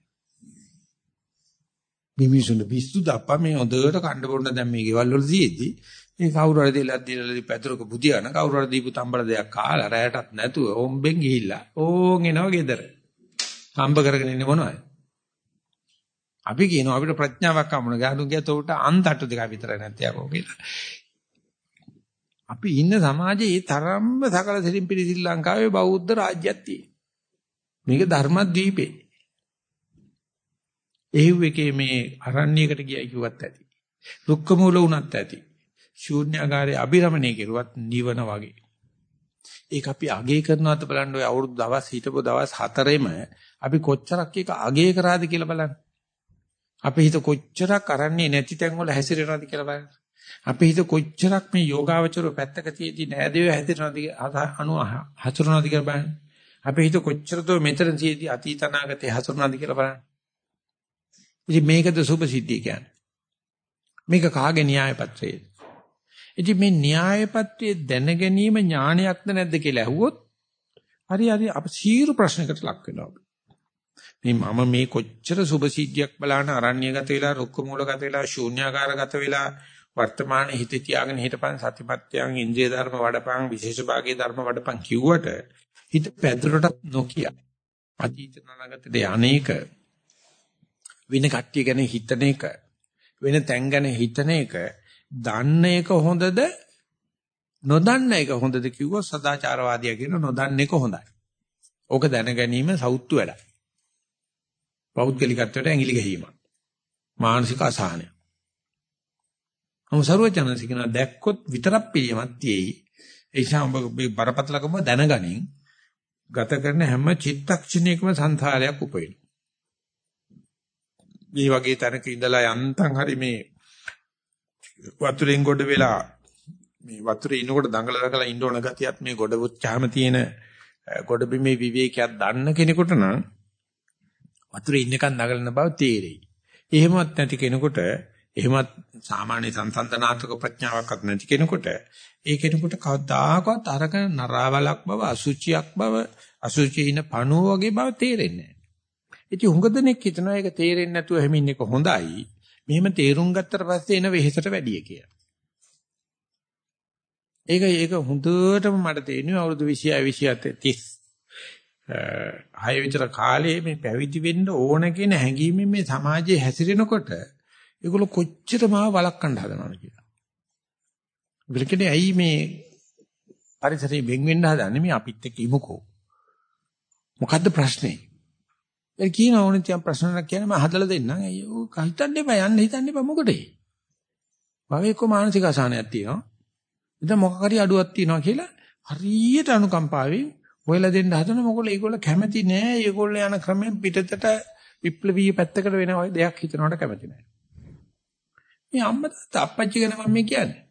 මිමිසුන පිස්සු දප්පා මේ හොඳට කණ්ඩ බොන්න දැන් මේ ගෙවල් වල දීදී මේ කවුරු හරි දෙලක් දීලා පැතුරක බුදියාන කවුරු හරි දීපු තම්බල දෙයක් කාලා රැයටත් නැතුව ඕම්බෙන් ගිහිල්ලා ඕන් එනවා ගෙදර. හම්බ කරගෙන ඉන්නේ මොනවද? අපි කියනවා අපිට ප්‍රඥාවක් හම්බුන ගානුන් කියත උට අන්තට්ටු දෙක විතරයි නැත්තේ යකෝ කියලා. අපි ඉන්න සමාජයේ ඒ තරම්ම සකල සිරින් පිළි ශ්‍රී ලංකාවේ බෞද්ධ රාජ්‍යයක් තියෙනවා. මේක ධර්මද්වීපේ. එහුව එකේ මේ අරණ්‍යයකට ගියයි කිව්වත් ඇති. දුක්ඛ මූල වුණත් ඇති. ශූන්‍යාකාරයේ අබිරමණය කෙරුවත් නිවන වගේ. ඒක අපි අගේ කරනවාද බලන්න ඔය අවුරුදු දවස් හිටපු දවස් හතරෙම අපි කොච්චරක් එක අගේ කරාද කියලා බලන්න. අපි හිත කොච්චරක් අරන්නේ නැති තැන් වල හැසිරෙනවද කියලා බලන්න. අපි හිත කොච්චරක් මේ යෝගාවචරෝ පැත්තක තියදී නෑදේව හැසිරෙනවද අනු හසුරනවද කියලා බලන්න. අපේ හිත කොච්චරද මෙතන තියෙදි අතීත අනාගතේ හසුරුනාද කියලා බලන්න. ඉතින් මේකද සුභ සිද්ධිය කියන්නේ. මේක කාගේ න්‍යාය පත්‍රයේද? ඉතින් මේ න්‍යාය පත්‍රයේ දැන ගැනීම ඥානයක්ද නැද්ද කියලා ඇහුවොත් හරි හරි අප සීරු ප්‍රශ්නකට ලක් වෙනවා. මේ මම මේ කොච්චර සුභ සිද්ධියක් බලන අරණ්‍යගත වෙලා රුක්ක මූලගත වෙලා ශූන්‍යාකාරගත වෙලා වර්තමාන හිත තියාගෙන හිටපන් සතිපත්‍යයන් ඉන්ද්‍රිය ධර්ම වඩපන් විශේෂ භාගයේ ධර්ම වඩපන් කිව්වට හිත පැදුරටත් නොකිය. අතීත නාගතේ අනේක වෙන කට්ටිය ගැන හිතන එක වෙන තැන් ගැන හිතන එක දන්න එක හොඳද නොදන්න එක හොඳද කිව්වොත් සදාචාරවාදියා කියන නොදන්න එක හොඳයි. ඕක දැන ගැනීම සෞත්තු වැඩක්. පෞද්ගලිකත්වයට ඇඟිලි ගැහිම. මානසික අසහනය. අමු සරුවචනසිකන දැක්කොත් විතරක් පිළියමක් තියෙයි. ඒ නිසා ඔබ මේ බරපතලකම දැනගනින් ගත කරන හැම චිත්තක්ෂණයකම සංසාරයක් උපයනවා. මේ වගේ තැනක ඉඳලා යන්තම් හරි මේ වතුරෙන් ගොඩ වෙලා මේ වතුරේ ඉනකොට දඟල දඟල ඉන්න ඕන ගතියත් මේ ගොඩ වුච්චාම තියෙන ගොඩ බිමේ විවේකයක් දන්න කෙනෙකුට නම් වතුරේ ඉන්නකන් දඟලන බව තේරෙයි. එහෙමවත් නැති කෙනෙකුට එහෙමත් සාමාන්‍ය සංසන්දනාත්මක ප්‍රඥාවක්වත් නැති කෙනෙකුට ඒ කෙනෙකුට කවදාකවත් අරක නරාවලක් බව අසුචියක් බව අසුචින පණුව වගේ බව තේරෙන්නේ නැහැ. ඉතින් හුඟ දෙනෙක් හිතනවා ඒක තේරෙන්නේ නැතුව හැමින් එක හොඳයි. මෙහෙම තේරුම් ගත්තට පස්සේ එන වෙහෙසට වැඩිය කියලා. ඒක ඒක හොඳටම මට තේරෙනවා අවුරුදු 26 27 30 හය විතර කාලේ මේ පැවිදි වෙන්න ඕන කියන හැඟීමෙන් මේ සමාජයේ හැසිරෙනකොට ඒගොල්ලෝ කොච්චර මාව වළක්වන්න හදනවද කියලා. විලකනේ ඇයි මේ පරිසරයෙන් වෙන් වෙන්න හදන්නේ මේ අපිත් එක්ක ඉමුකෝ. මොකද්ද ප්‍රශ්නේ? ඒ කියන ඕනේ තියන් ප්‍රශ්නයක් කියන්නේ මම හදලා දෙන්නම්. අයිය ඔය හිතන්න එපා යන්න හිතන්න එපා මොකටද? භවයක මානසික අසහනයක් තියෙනවා. ඉතින් මොකක් හරි අඩුවක් තියෙනවා කියලා හරියට අනුකම්පාවෙන් හොයලා දෙන්න හදන මොකද ඒගොල්ලෝ කැමති නෑ. ඒගොල්ලෝ යන ක්‍රමෙන් පිටතට විප්ලවීය පැත්තකට වෙන දෙයක් හිතනවට කැමති නෑ. මේ අම්මා තාත්තා අප්පච්චි ගැන මම මේ කියන්නේ.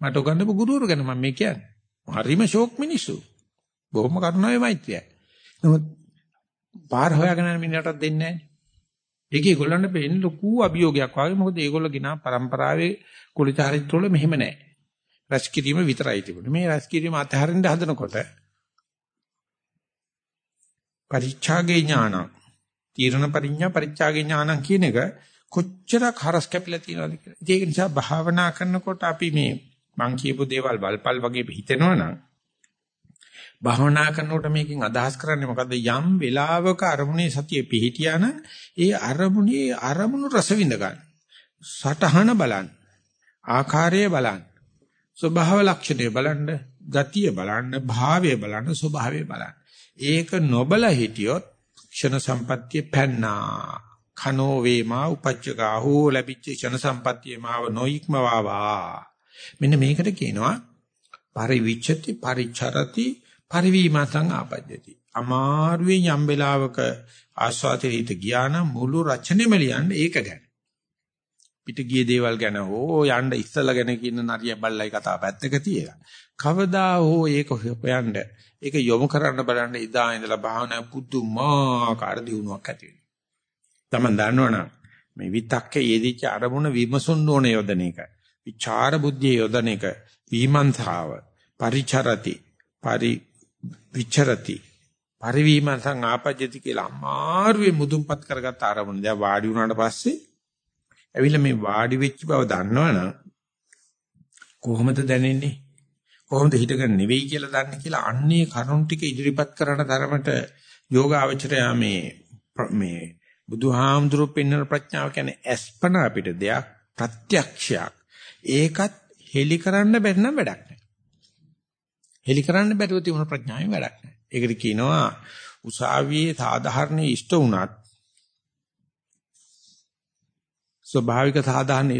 මට උගන්වපු ගුරුවරු ගැන මම මේ කියන්නේ. හරිම ෂෝක් මිනිස්සු. බොහොම කරුණාවේ මෛත්‍රියයි. නමුත් පාර හොයාගෙන යන මිනිහටත් දෙන්නේ නැහැ. ඒක ඒගොල්ලන්ට පෙන්නේ ලොකු අභියෝගයක් වගේ. මොකද ඒගොල්ලෝ ගිනා પરම්පරාවේ කුල චාරිත්‍රවල මෙහෙම නැහැ. රැස්කිරීම විතරයි තිබුණේ. මේ රැස්කිරීම අතහරින්න හදනකොට පරිච්ඡාගේ ඥාන, තීරණ පරිඥා පරිච්ඡාගේ ඥාන කියන එක කොච්චරක් හරස් කැපිලා තියෙනවද කියලා. ඒක නිසා භාවනා කරනකොට අපි මේ මං කියපු දේවල් වල්පල් වගේ හිතෙනවනම් භාවනා කරනකොට මේකෙන් අදහස් කරන්නේ මොකද්ද යම් වෙලාවක අරමුණේ සතිය පිහිටියානම් ඒ අරමුණේ අරමුණු රස විඳ ගන්න. සටහන බලන්න. ආකාරය බලන්න. ස්වභාව ලක්ෂණය බලන්න, ගතිය බලන්න, භාවය බලන්න, ස්වභාවය බලන්න. ඒක නොබල හිටියොත් ක්ෂණ සම්පත්තිය පැන්නා. කනෝ වේමා උපච්චගා හෝ ලැබිච්ච ක්ෂණ සම්පත්තිය මාව නොයික්මවාවා. මෙන්න මේකට කියනවා පරිවිච්ඡති පරිචරති පරිවීමතං ආපජ්ජති. අමාරුවේ යම් වෙලාවක ආස්වාදයේ හිත ගියා නම් මුළු රචනෙම ලියන්නේ ඒක ගැන. පිට ගිය දේවල් ගැන හෝ යන්න ඉස්සලා ගැන කියන නරිය බල්ලයි කතා පැත්තක තියලා. කවදා හෝ ඒක හොයන්න ඒක යොමු කරන්න බලන්න ඉදා ඉඳලා භාවනා පුදුමාකාර දියුණුවක් ඇති වෙනවා. Taman දන්නවනම් මේ විතක්කේ යෙදිච්ච අරමුණ විමසුන්න ඕන යොදන එක. විචාර බුද්ධිය යොදන එක. විමන්තාව පරිචරති පරි විචරති පරිවීමං ආපජ්ජති කියලා අමාරුවේ මුදුන්පත් කරගත්ත ආරමුණ. දැන් වාඩි වුණාට පස්සේ ඇවිල්ලා මේ වාඩි වෙච්ච බව දන්නවනම් කොහොමද දැනෙන්නේ? කොහොමද හිතගෙන නෙවෙයි කියලා දන්නේ කියලා අන්නේ කරුණ ටික ඉදිරිපත් කරන තරමට යෝගාවචරය මේ මේ බුදුහාමුදුරු පෙන්වන ප්‍රඥාව කියන්නේ අස්පන අපිට දෙයක් ප්‍රත්‍යක්ෂයක්. ඒකත් හෙලි කරන්න බැරි නම් වැඩක් නැහැ. හෙලි කරන්න බැරුව තිබුණ ප්‍රඥාවෙන් වැඩක් නැහැ. ඒකට කියනවා උසාවියේ සාධාරණ ඉෂ්ට වුණත් ස්වභාවික සාධාරණ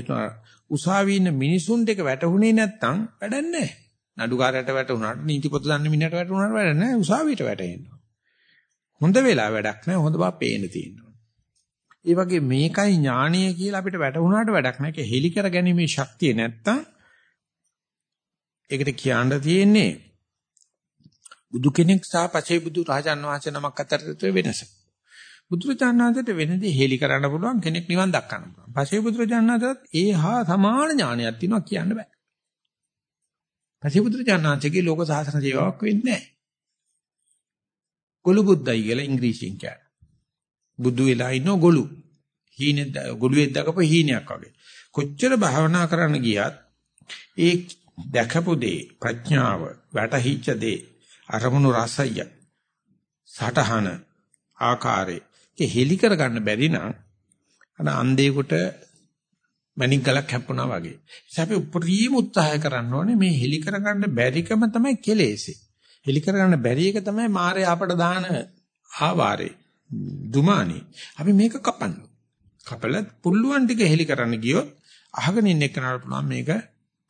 උසාවියේ ඉන්න මිනිසුන් දෙක වැටුනේ නැත්තම් වැඩක් නැහැ. නඩුකාරයට වැටුණාට නීති පොත දන්න මිනිහට වැටුණාට වැඩක් නැහැ. උසාවියට වැටෙනවා. හොඳ වෙලා වැඩක් නැහැ. හොඳ බව පේන්න තියෙනවා. ඒ වගේ මේකයි ඥානීය කියලා අපිට වැටුණාට වැඩක් නැහැ. ඒක හෙලි කර ගැනීමේ ශක්තිය නැත්තම් ඒකට කියන්න තියෙන්නේ බුදු කෙනෙක් සහ පසේ බුදු රහතන් වහන්සේ නමක් අතර වෙනස. බුදුරජාණන් වහන්සේට වෙනදී හේලි කරන්න පුළුවන් කෙනෙක් නිවන් දක්වන්න පුළුවන්. පසේ බුදුරජාණන් වහන්සේට ඒ හා සමාන ඥානයක් තියෙනවා කියන්න බෑ. පසේ බුදුරජාණන් වහන්සේගේ ලෝක සාසන සේවාවක් වෙන්නේ නැහැ. ගොළු බුද්දයි කියලා ඉංග්‍රීසියෙන් කියන්නේ. බුදු වෙලා ඉන්න ගොළු. හීනේ ගොළුෙක් දකපු හීනයක් වගේ. කොච්චර භාවනා කරන්න ගියත් ඒ දැකපු දේ ප්‍රඥාව වැටහිච්ච දේ අරමුණු රසය සටහන ආකාරය ඒක හෙලි කරගන්න බැරි නම් අර අන්දේකට මණික් ගලක් හැප්පුණා වගේ. ඒ අපි උපරිම උත්සාහය කරන්න ඕනේ මේ හෙලි කරගන්න බැරිකම තමයි කෙලෙසේ. හෙලි කරගන්න බැරි එක තමයි මායя අපට දාන ආවාරේ. දුමානි. අපි මේක කපන්න. කපල පුල්ලුවන් ටික හෙලි කරන්න ගියොත් අහගෙන ඉන්න එක්කනට පුළුවන් මේක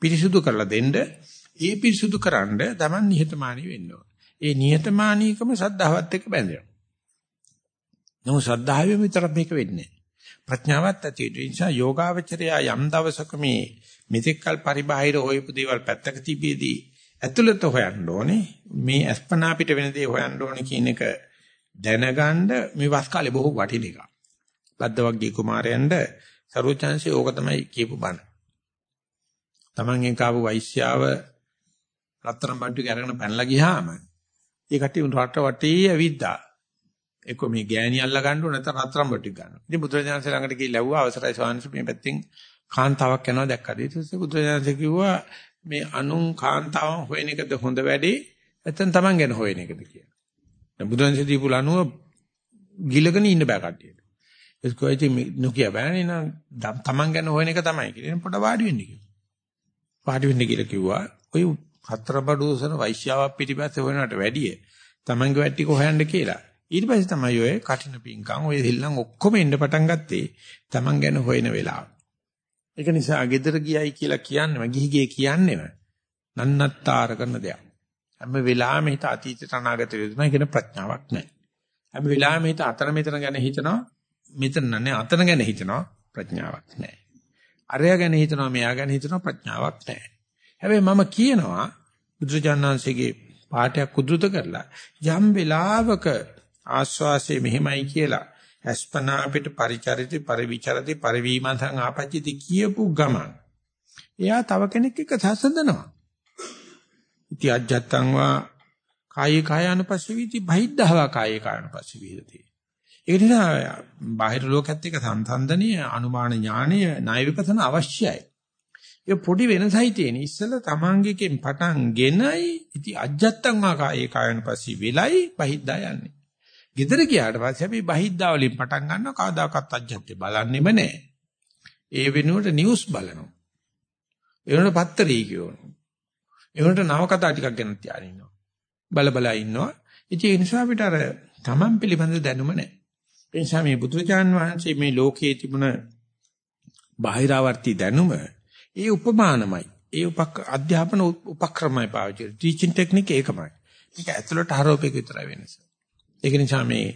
පිරිසුදු කරලා දෙන්න ඒ පිරිසුදු කරන්න Taman නිහතමානී වෙන්න ඕන. ඒ නිහතමානීකම සද්ධාවත් එක්ක බැඳෙනවා. නමුත් සද්ධාවෙම විතරක් මේක වෙන්නේ ප්‍රඥාවත් ඇති ඒ නිසා යෝගාවචරය යම් දවසක මේ මෙතෙක්කල් පරිබාහිර හොයපු දේවල් පැත්තක තිබියදී ඇතුළත හොයන්න ඕනේ මේ අස්පනා පිට වෙන දේ හොයන්න ඕනේ කියන එක දැනගන්න මේ වස් කාලේ බොහෝ වටින එකක්. බද්දවග්ගී කුමාරයන්ට සරුවචාන්සේ ඕක තමයි කියපු බණ. Tamangen කාපු වෛශ්‍යාව රත්තරන් බඩු අරගෙන පැනලා ගියාම ඒ කට්ටිය රට වටේ ඇවිද්දා. එක්ක මේ ගෑණි අල්ල ගන්න ඕන නැත්නම් රත්තරන් බඩු ගන්න. ඉතින් බුදුරජාණන්සේ ළඟට ගිහිල්ලා ඇහුවා අවසරයි ස්වාමීන් මේ පැත්තෙන් කාන්තාවක් යනවා දැක්කද? ඊට පස්සේ බුදුරජාණන්සේ කිව්වා මේ අනුන් කාන්තාවන් හොයන එකද හොඳ වැඩේ නැත්නම් Taman ගැන හොයන එකද කියලා. දැන් බුදුරජාණන්සේ දීපු ලනුව ගිලගෙන ඉන්න බෑ කට්ටියට. ඒක කොයිති නොකිය බෑනේ නං Taman ගැන හොයන එක තමයි කියලා. පොඩ වාඩි වෙන්න කිව්වා. වාඩි වෙන්න කියලා කිව්වා. ඔය හතර බඩුසන වෛශ්‍යාවක් පිටිපස්සේ හොයනකට වැඩිය Tamanගේ වැට්ටි කොහොයන්න කියලා. ඊට පස්සේ තමයි ඔය කටින පිංකම් ඔය හිල්ලන් ඔක්කොම එන්න පටන් ගත්තේ Taman ගැන හොයන වෙලාව. ඒක නිසා ගෙදර ගියයි කියලා කියන්නේ ගිහි ගියේ කියන්නේම නන්නත්තර කරන දෙයක්. හැම වෙලාවෙම හිත අතීතයට අනාගතයට යොදනවා කියන ප්‍රඥාවක් නැහැ. හැම වෙලාවෙම හිත අතන මෙතන ගැන හිතනවා මෙතන නෑ අතන ගැන හිතනවා ප්‍රඥාවක් නැහැ. අරයා ගැන හිතනවා මෙයා ගැන හිතනවා ප්‍රඥාවක් නැහැ. හැබැයි මම කියනවා බුදුජානනාංශයේ පාඩයක් උද්දృత කරලා යම් වෙලාවක ආස්වාසේ මෙහෙමයි කියලා අස්පනා අපිට ಪರಿචරිත පරිවිචරිත පරිවිමන්තං ආපච්චිති කියපු ගමන් එයා තව කෙනෙක් එක්ක සසඳනවා. ඉති අජත්තං වා කායේ කායानुපස්සවිති බහිද්ධවා කායේ කායानुපස්සවිති ඒ නිසා බාහිර ලෝකයේත් එක්ක සම්සන්දනීය අනුමාන ඥානීය ණය විපස්සන අවශ්‍යයි. ඒ පොඩි වෙනසයි තියෙන. ඉස්සෙල්ලා තමන්ගේකින් පටන් ගෙනයි ඉති අජත්තං වා කායේ කායानुපස්සී වෙලයි බහිද්දා යන්නේ. ගෙදර ගියාට පස්සේ අපි බහිද්දා වලින් පටන් ගන්නවා කවදාකවත් අජත්තේ බලන්නෙම නැහැ. ඒ වෙනුවට නිවුස් බලනවා. ඒ වෙනුවට පත්තරී කියවනවා. ඒ වෙනුවට නවකතා ටිකක් ගැන තියාගෙන ඉන්නවා. බල බල ඉන්නවා. ඉතින් ඒ නිසා අපිට අර තමන් පිළිබඳ දැනුම නැහැ. ඒ නිසා මේ බුදුරජාන් වහන්සේ මේ ලෝකයේ තිබුණ බාහිරාවර්ති දැනුම ඒ උපමානමයි. ඒ උපක් අධ්‍යාපන උපක්‍රමයි පාවිච්චි. ටීචින් ටෙක්නික් ඒකමයි. මේක ඇතුළට හරවපේක විතරයි වෙනස. ඒක නිසා මේ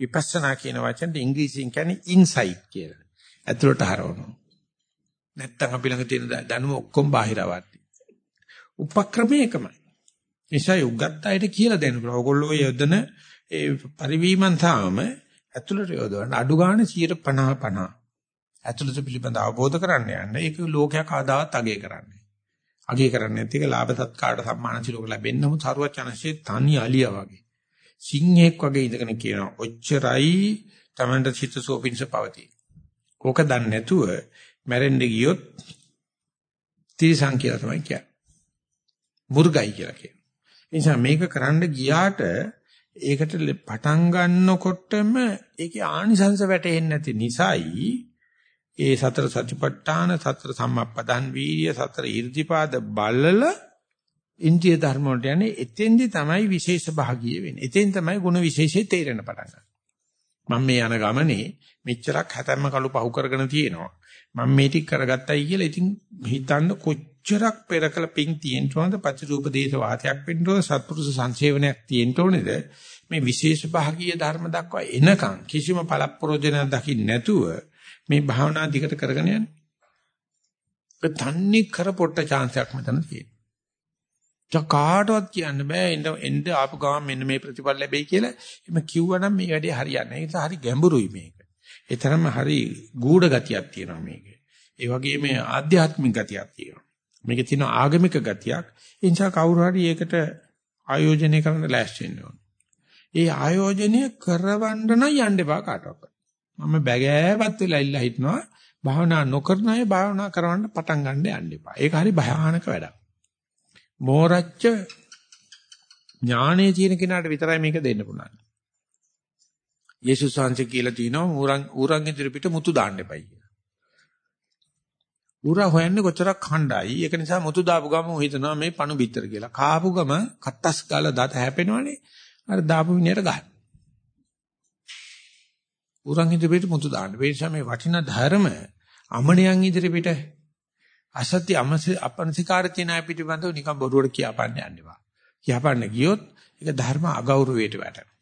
විපස්සනා කියන වචනේ ඉංග්‍රීසියෙන් කියන්නේ ඉන්සයිට් කියලා. ඇතුළට හරවනවා. නැත්තම් අපි ළඟ තියෙන දැනුම ඔක්කොම බාහිරවර්ති. උපක්‍රමය එකමයි. නිසා යුගත් අයට කියලා දෙන්න පුළුවන්. ඔයගොල්ලෝ යොදන ඒ පරිවීමන් තාම ඇතුළට යොදවන්න අඩු ගන්න 50 50. ඇතුළත පිළිබඳ අවබෝධ කරන්න යන්න ඒක ලෝකයක් ආදාවත් අගය කරන්නේ. අගය කරන්නේ නැති එක ලාභ සත්කාරට සම්මාන සිලෝක ලැබෙන්නම සරුවත් චනසේ තනි අලියා වගේ. සිංහෙක් වගේ ඉඳගෙන කියනවා ඔච්චරයි Tamanට චිත්ත සෝපින්ස පවතී. කෝක දන්නේ නැතුව මැරෙන්න ගියොත් තිරසං කියලා තමයි කියන්නේ. මුර්ගයි කියලා කියනවා. ඒ නිසා මේක කරන්න ගියාට ඒකට පටන් ගන්නකොටම ඒකේ ආනිසංස වැටෙන්නේ නැති නිසායි ඒ සතර සතිපට්ඨාන සතර සම්මප්පදන් වීර්ය සතර ඊර්ධිපාද බලල ඉන්ද්‍රිය ධර්ම වලට යන්නේ එතෙන්දි තමයි විශේෂ භාගිය වෙන්නේ. එතෙන් තමයි ಗುಣ විශේෂය තේරෙන පටන් ගන්න. මම මේ යන ගමනේ මෙච්චරක් හැතැම්ම කළු පහු කරගෙන තියෙනවා. මම මේ ටික කරගත්තයි කියලා ඉතින් හිතන්න කොච්චරක් පෙරකල පිං තියෙන්න ඕනද පතිරූප දේශ වාතයක් වෙන්න ඕනද සත්පුරුෂ සංසේවනයක් තියෙන්න ඕනේද මේ විශේෂ භාගීය ධර්ම දක්වා එනකන් කිසිම පළප්‍රෝජනයක් දකින්න නැතුව මේ භාවනා දිගට කරගෙන යන්නේ. ඒ තන්නේ කර පොට්ට chance එකක් මෙතන තියෙනවා. කාටවත් කියන්න බෑ එන්න එන්න ආපු ගමන් මෙන්න මේ ප්‍රතිඵල ලැබෙයි කියලා. එimhe කිව්වනම් මේ වැඩේ හරියන්නේ නැහැ. ඒක හරි ගැඹුරුයි මේක. ඒ තරම හරි ගූඪ ගතියක් තියෙනවා මේකේ. ඒ වගේම ආධ්‍යාත්මික ගතියක් තියෙනවා. මේකේ තියෙන ආගමික ගතියක්. ඒ නිසා කවුරු හරි ඒකට ආයෝජනය කරන්න ලෑස්ති වෙන්න ඕන. ඒ ආයෝජනය කරවන්න නම් යන්න එපා කාටවත්. මම බැගෑවත් වෙලා ඉල්ලා හිටනවා භාවනා නොකරන අය භාවනා කරවන්න පටන් ගන්න යන්න එපා. ඒක හරි භයානක වැඩක්. මෝරච්ච ඥානයේ තියෙන කෙනාට විතරයි මේක දෙන්න පුළුවන්. යේසුස් වහන්සේ කියලා තිනවා ඌරන් ඌරන් ඉදිරි පිට මුතු දාන්න එපයි කියලා. ඌරා හොයන්නේ කොච්චරක් හණ්ඩයි. ඒක නිසා මුතු දාපු ගම හිතනවා මේ පණු බිත්තර කියලා. කාපු ගම කත්තස් ගාලා දත හැපෙනවනේ. අර දාපු විනයට ගන්න. උරන් ඉදිරියට මුතු දාන්න. ඒ නිසා මේ වටිනා ධර්ම අමණයන් ඉදිරියට අසත්‍ය අපනසිකාර තියන අය පිටිබඳව නිකන් බොරුවට කියපන්න යන්න එපා. කියපන්න ගියොත් ඒක ධර්ම අගෞරවයට වැටෙනවා.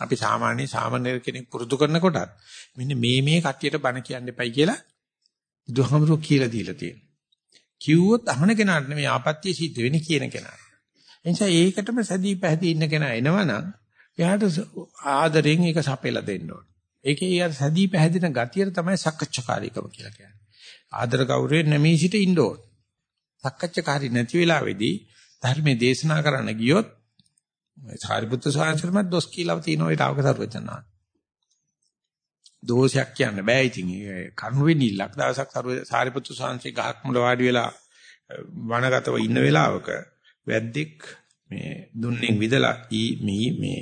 අපි සාමාන්‍ය සාමාන්‍ය කෙනෙක් පුරුදු කරනකොටත් මෙන්න මේ මේ කට්ටියට බණ කියන්න එපයි කියලා බුදුහාමුදුරුවෝ කියලා දීලා තියෙනවා. කිව්වොත් අහන කෙනාට නෙමෙයි ආපත්‍ය සිද්ධ වෙන්නේ කියන කෙනා. එනිසා ඒකටම සැදී පැහැදී ඉන්න කෙනා එනවනම් එයාට ආදරෙන් ඒක සපෙලා දෙන්න ඕන. ඒකේ යාර සැදී පැහැදෙන ගතියට තමයි සක්කච්ඡාකාරීකම කියලා කියන්නේ. ආදර ගෞරවයෙන් නැමී සිට ඉන්න ඕන. සක්කච්ඡාකාරී නැති වෙලාවේදී ධර්මයේ දේශනා කරන්න ගියොත් සාරිපුත්‍ර සාංශරමත් දොස් කියලා තියෙනවා ඒක අවක සර්වචනා. දෝෂයක් කියන්න බෑ ඉතින් ඒ කරුණ වෙන්නillක් දවසක් සාරිපුත්‍ර සාංශේ ගහක් මුල වාඩි වෙලා වනගතව ඉන්න වෙලාවක වැද්දෙක් මේ දුන්නෙන් විදලා ඊ මේ මේ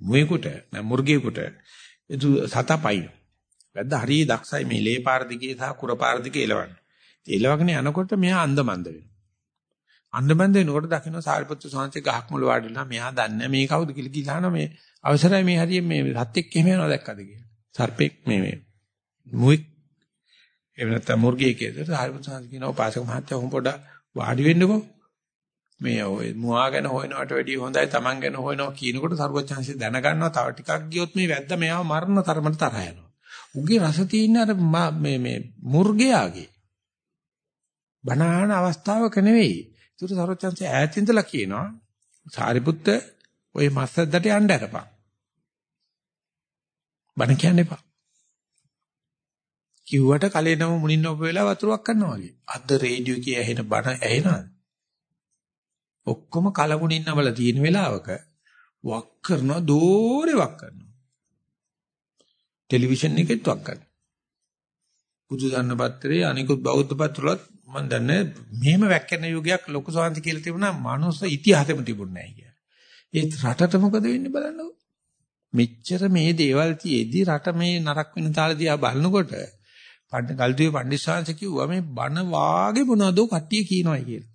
මුවෙකුට මුර්ගියෙකුට එතු සතපයි වැද්ද හරිය දක්ෂයි මේ ලේ පාර දිගේ සහ කුර පාර දිගේ එලවන්න. එලවගෙන යනකොට මෙයා අන්දමන්ද වෙනවා. අන්දමන්ද වෙනකොට දකින්න සාරිපුත්‍ර සාංශේ ගහක් මුල වාඩිලා මෙයා දන්නේ මේ කවුද කියලා කිලාන මේ අවසරයි මේ හරිය මේ සත්‍යෙක් එහෙම යනවා දැක්කද කියලා. සර්පෙක් මේ මේ මුවෙක් එහෙම නැත්නම් මුර්ගියෙක් කියලා හරිපුත් සාන්ති කියනවා පාසක මහත්තයා උඹ පොඩ වාඩි වෙන්නකෝ මේ ඔය මුවා ගැන හොයනවට වැඩිය හොඳයි Taman ගැන හොයනවා කියනකොට සර්වඥාන්සේ දැනගන්නවා තව ටිකක් ගියොත් මේ වැද්ද මෙයාව මරන්න තරමට තරහ යනවා. උගේ රස තියෙන අර මේ මේ මුර්ගයාගේ බනහන අවස්ථාවක නෙවෙයි. ඒකට සර්වඥාන්සේ ඈතින්දලා කියනවා සාරිපුත්ත ඔය මස්සද්දට යන්න අරපන්. බන කියන්න එපා. කිව්වට කලේනම මුණින් ඔබ වෙලා වතුරක් කරනවා වගේ. අද රේඩියෝ කිය ඇහෙන බන ඇහෙනවද? ඔක්කොම කලමුණින් නවල තියෙන වෙලාවක වක් කරනවා දෝරේ වක් කරනවා. ටෙලිවිෂන් එකෙත් වක් කරනවා. බුදු දන්න පත්‍රයේ අනිකුත් බෞද්ධ පත්‍රවලත් මම දන්නේ මෙහෙම වැක්කෙන යුගයක් ලොකු සාන්ති කියලා තිබුණා මනුස්ස ඉතිහාසෙම තිබුණේ නැහැ කියලා. ඒත් රටට මොකද වෙන්නේ බලන්නකෝ. මෙච්චර මේ දේවල් තියේදී රට මේ නරක වෙන තාලදී ආ බලනකොට පණ්ඩ ගල්දුවේ පණ්ඩිස්සාංශ කිව්වා මේ බන වාගේ මොනවද කට්ටිය කියනවායි කියලා.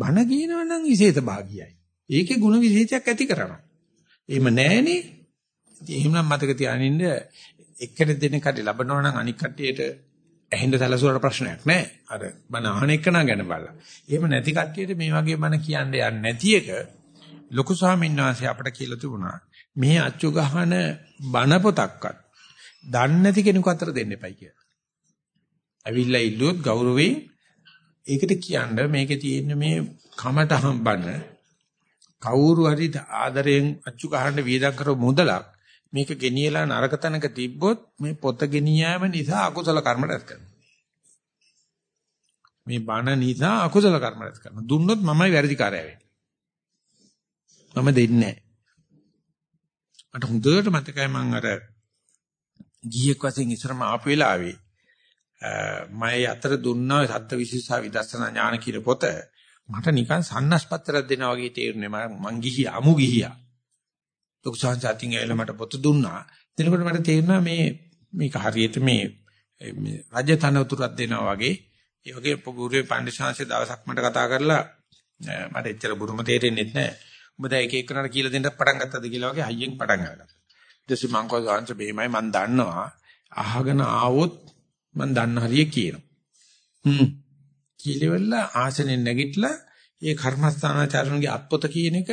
බන කියනවා නම් විශේෂ භාගියයි. ඒකේ ಗುಣ විශේෂයක් ඇති කරනවා. එහෙම නැහනේ. ඉතින් එහෙමනම් මතක තියානින්න එක්කෙනෙක් දෙන්නේ කටි ලබනවා නම් අනික් කට්ටියට ඇහෙන්න සැලසුවට ප්‍රශ්නයක් නැහැ. අර බන අහන එක නම් ගැන බලලා. එහෙම නැති කට්ටියට මේ වගේ බන කියන්න යන්නේ නැති එක ලොකු ස්වාමීන් වහන්සේ අපට කියලා තිබුණා. මේ අච්චු ගහන බන පොතක්වත් දන්නේ නැති කෙනෙකු අතර දෙන්න එපයි කියලා. ඇවිල්ලා ඉල්ලුවොත් ගෞරවයෙන් ඒකට කියන්න මේකේ තියෙන මේ කමට හම්බන කවුරු හරි ආදරයෙන් අච්චු ගහන්න වියදම් කරව මුදලක් මේක ගෙනියලා නරක තැනක තිබ්බොත් මේ පොත ගෙනියෑම නිසා අකුසල කර්ම රැස් කරනවා. මේ බණ නිසා අකුසල කර්ම රැස් කරනවා. දුන්නොත් මමයි වැරදිකාරය වෙන්නේ. මම දෙන්නේ නැහැ. මට හොඳට මතකයි මම අර ගියෙක් වශයෙන් ඉස්සරම ආපු වෙලාවේ මම අතර දුන්නා සත්‍ය විශේෂ විදර්ශනා ඥාන කියන පොත මට නිකන් සන්නස්පත්තරයක් දෙනවා වගේ තේරුනේ. මං ගිහියා අමු ගිහියා. ලොකු සංසාතින් ඇවිල්ලා මට පොත දුන්නා. දෙනකොට මට තේරුණා මේ මේක හරියට මේ මේ රජ තනතුරක් දෙනවා වගේ. ඒ වගේ පුරුවේ පඬිසාංශේ දවසක් මට කතා කරලා මට එච්චර බුරුම තේරෙන්නේ නැහැ උඹ දැන් එක එකනට කියලා දෙන්න පටන් ගත්තද කියලා වගේ හයියෙන් පටන් ගත්තා ඊට පස්සේ මං කව ගාන්ස බෙහෙමයි මං දන්නවා. අහගෙන ආවොත් මං දන්න හරිය කියනවා. හ්ම්. කීලෙවල ආසනෙන් නැගිටලා ඒ කර්මස්ථානාචාරණගේ අත්පොත කියන එක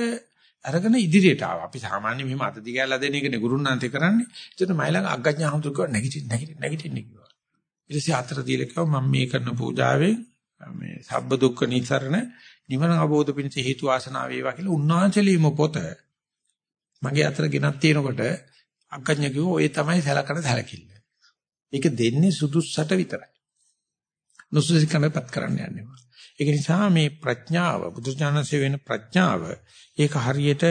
අරගෙන ඉදිරියට ආවා. අපි සාමාන්‍ය මෙහෙම අත දිගහැරලා දෙන එකනේ ගුරුන්නාන්තේ කරන්නේ. ඒකට මයිලඟ අග්ගඥා හඳුර කිව්වා නැගිටින්න නැගිටින්න නැගිටින්න කිව්වා. ඊට පස්සේ අතර දීලා කිව්වා මම මේ කරන පූජාවෙන් මේ සබ්බ දුක්ඛ නිසරණ නිවන අවබෝධ පිණිස හේතු ආසනාව වේවා කියලා උන්වහන්සේලීම පොත මගේ අතර ගෙනත් තියෙනකොට අග්ගඤ්ඤ කිව්ව ඔය තමයි සලකන සැලකිල්ල. ඒක දෙන්නේ සුදුස්සට විතරයි. නුසුසිකනපත් කරන්න යන්නේ. ඒක නිසා මේ ප්‍රඥාව බුදුඥානසේ වෙන ප්‍රඥාව ඒක හරියට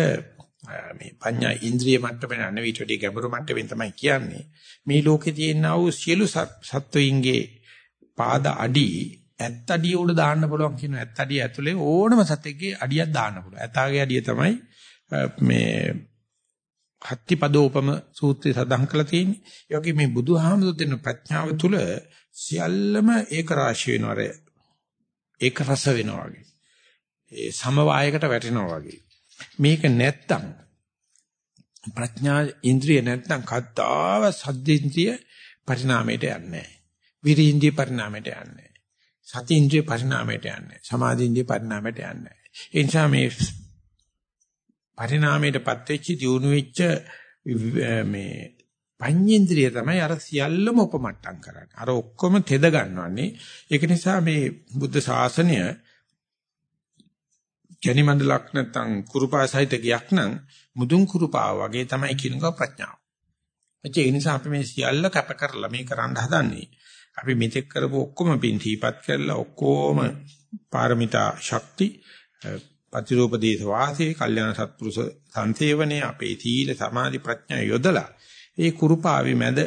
මේ පඤ්ඤා ඉන්ද්‍රිය මට්ටමේ නෙවෙයි ඊට වඩා ගැඹුරු මට්ටමින් තමයි කියන්නේ. මේ ලෝකේ තියෙනා වූ සියලු සත්වයින්ගේ පාද අඩි ඇත් අඩිය උඩ දාන්න පුළුවන් කියන ඇත් අඩිය ඇතුලේ ඕනම සතෙක්ගේ අඩියක් දාන්න පුළුවන්. ඇතාගේ අඩිය තමයි මේ හත්තිපදෝපම සූත්‍රය සඳහන් කරලා තියෙන්නේ. ඒ වගේ මේ බුදුහාමුදුරු දෙන ප්‍රඥාව තුල සියල්ලම ඒක රාශි වෙනවර. ඒක රස වෙනවා වගේ. ඒ සමவாயකට වැටෙනවා වගේ. මේක නැත්තම් ප්‍රඥා ඉන්ද්‍රිය නැත්තම් කද්දාව සද්දේන්ද්‍රිය පරිණාමයට යන්නේ නැහැ. විරීන්ද්‍රිය පරිණාමයට යන්නේ නැහැ. සති ඉන්ද්‍රිය පරිණාමයට යන්නේ නැහැ. සමාධි ඉන්ද්‍රිය පරිණාමයට යන්නේ නැහැ. ඒ නිසා මේ පරිණාමයටපත් වෙච්ච දියුණු වෙච්ච මේ පඤ්ඤේන්ද්‍රිය තමයි අර සියල්ලම උපමට්ටම් කරන්නේ. අර ඔක්කොම තෙද ගන්නවන්නේ. ඒක නිසා මේ බුද්ධ ශාසනය කැණි මණ්ඩලක් නැත්තම් කුරුපාසහිත ගියක් නම් මුදුන් කුරුපාව වගේ තමයි කියනක ප්‍රඥාව. ඒ නිසා අපි මේ සියල්ල කැප කරලා මේ කරන්න හදන්නේ. අපි මෙතෙක් කරපු ඔක්කොම පින් තීපත් කරලා ඔක්කොම පාරමිතා ශක්ති පතිරූපදේශ වාසයේ කල්යාණ සත්පුරුෂ සංසේවනයේ අපේ තීල සමාධි ප්‍රඥා යොදලා ඒ කුරුපාවේ මැද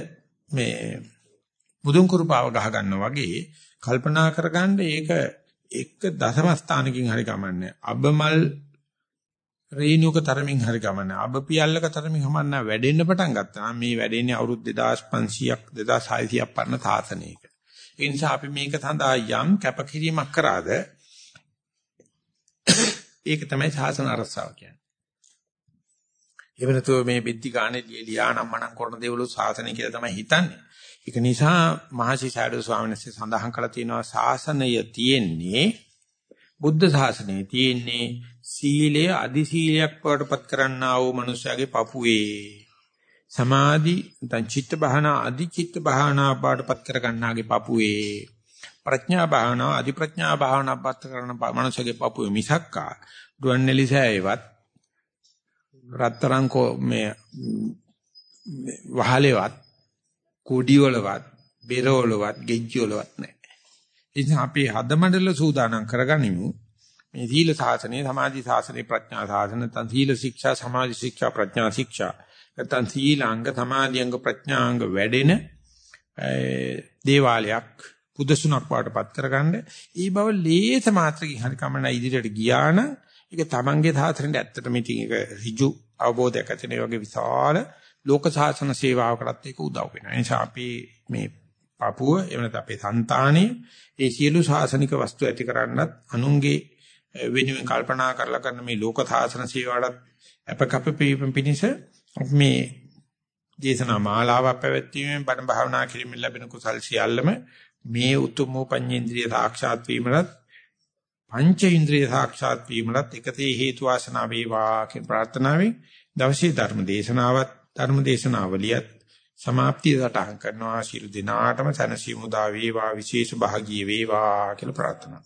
මේ මුදුන් කුරුපාව ගහ ගන්නවා වගේ කල්පනා කරගන්න ඒක එක දශම ස්ථානකින් හරි කමන්නේ අබමල් රේණුක තරමින් හරි ගමන අබ පියල්ලක තරමින් හමන්න වැඩෙන්න පටන් ගත්තා. මේ වැඩෙන්නේ අවුරුදු 2500ක් 2600ක් පරණ තාසනයක ඒ නිසා අපි මේක සඳහා යම් කැපකිරීමක් කරාද ඒක තමයි සාසන අරසාව කියන්නේ. එවනතෝ මේ බෙද්දි ගානේ ලියා නම් මනම් කරන දේවලු සාසනය කියලා තමයි හිතන්නේ. ඒක නිසා මහසි සාඩු ස්වාමීන් වහන්සේ සඳහන් කළා තියෙනවා ශාසනය තියෙන්නේ බුද්ධ ශාසනයේ තියෙන්නේ සීලය අදි සීලයක් වඩපත් කරන්නා වූ මනුස්සයාගේ පපුවේ. සමාධි නැත්නම් චිත්ත භාවනා අදි චිත්ත භාවනා වඩපත් කරගන්නාගේ පපුවේ. ප්‍රඥා භාවනා අදි ප්‍රඥා භාවනා පත් කරන මනුස්සයාගේ පපුවේ මිසක්කා දුවන්නේලිසෑයවත් රත්තරන් කෝ මේ වහලෙවත් කුඩි වලවත් බෙර වලවත් ගෙජ්ජි වලවත් නැහැ. ඉතින් අපි හදමඩල සූදානම් කරගනිමු. මේ සීල සාසනය, සමාධි සාසනය, ප්‍රඥා සාසන, නැත්නම් සීල ශික්ෂා, සමාධි ශික්ෂා, ප්‍රඥා ශික්ෂා. නැත්නම් සීලාංග, සමාධිංග, ප්‍රඥාංග වැඩෙන දේවාලයක් පුදසුණක් වාටපත් කරගන්න. ඊ බව ලේස මාත්‍රකින් හරි කමන ඉදිරියට ගියා නම් ඒක තමන්ගේ සාසනෙට ඇත්තටම ඉතින් ඒක ඍජු අවබෝධයක් ඇතිනේ වගේ විශාල ලෝක සාසන සේවාවකටත් ඒක උදව් වෙනවා. ඒ නිසා අපි මේ පපුව එහෙම නැත්නම් අපේ సంతානේ ඒ සියලු සාසනික වස්තු ඇති කරන්නත් අනුන්ගේ වෙනුවෙන් කල්පනා කරලා කරන මේ ලෝක සාසන සේවාවටත් අපකප පිණිස මේ දේශනා මාලාවක් පැවැත්වීමෙන් බණ භාවනා කිරීමෙන් ලැබෙන කුසල් සියල්ලම මේ උතුම් පඤ්චේන්ද්‍රිය සාක්ෂාත් වීමලත් පංච ඉන්ද්‍රිය සාක්ෂාත් වීමලත් එකතේ හේතු වාසනා වේවා කියන ප්‍රාර්ථනාවෙන් දවසේ ධර්ම දේශනාවත් ධර්ම දේශනාවලියත් સમાප්තිය සටහන් කරනවා. ශිරු දිනාටම සනසි මුදා වේවා. විශේෂ භාගී වේවා කියලා ප්‍රාර්ථනා.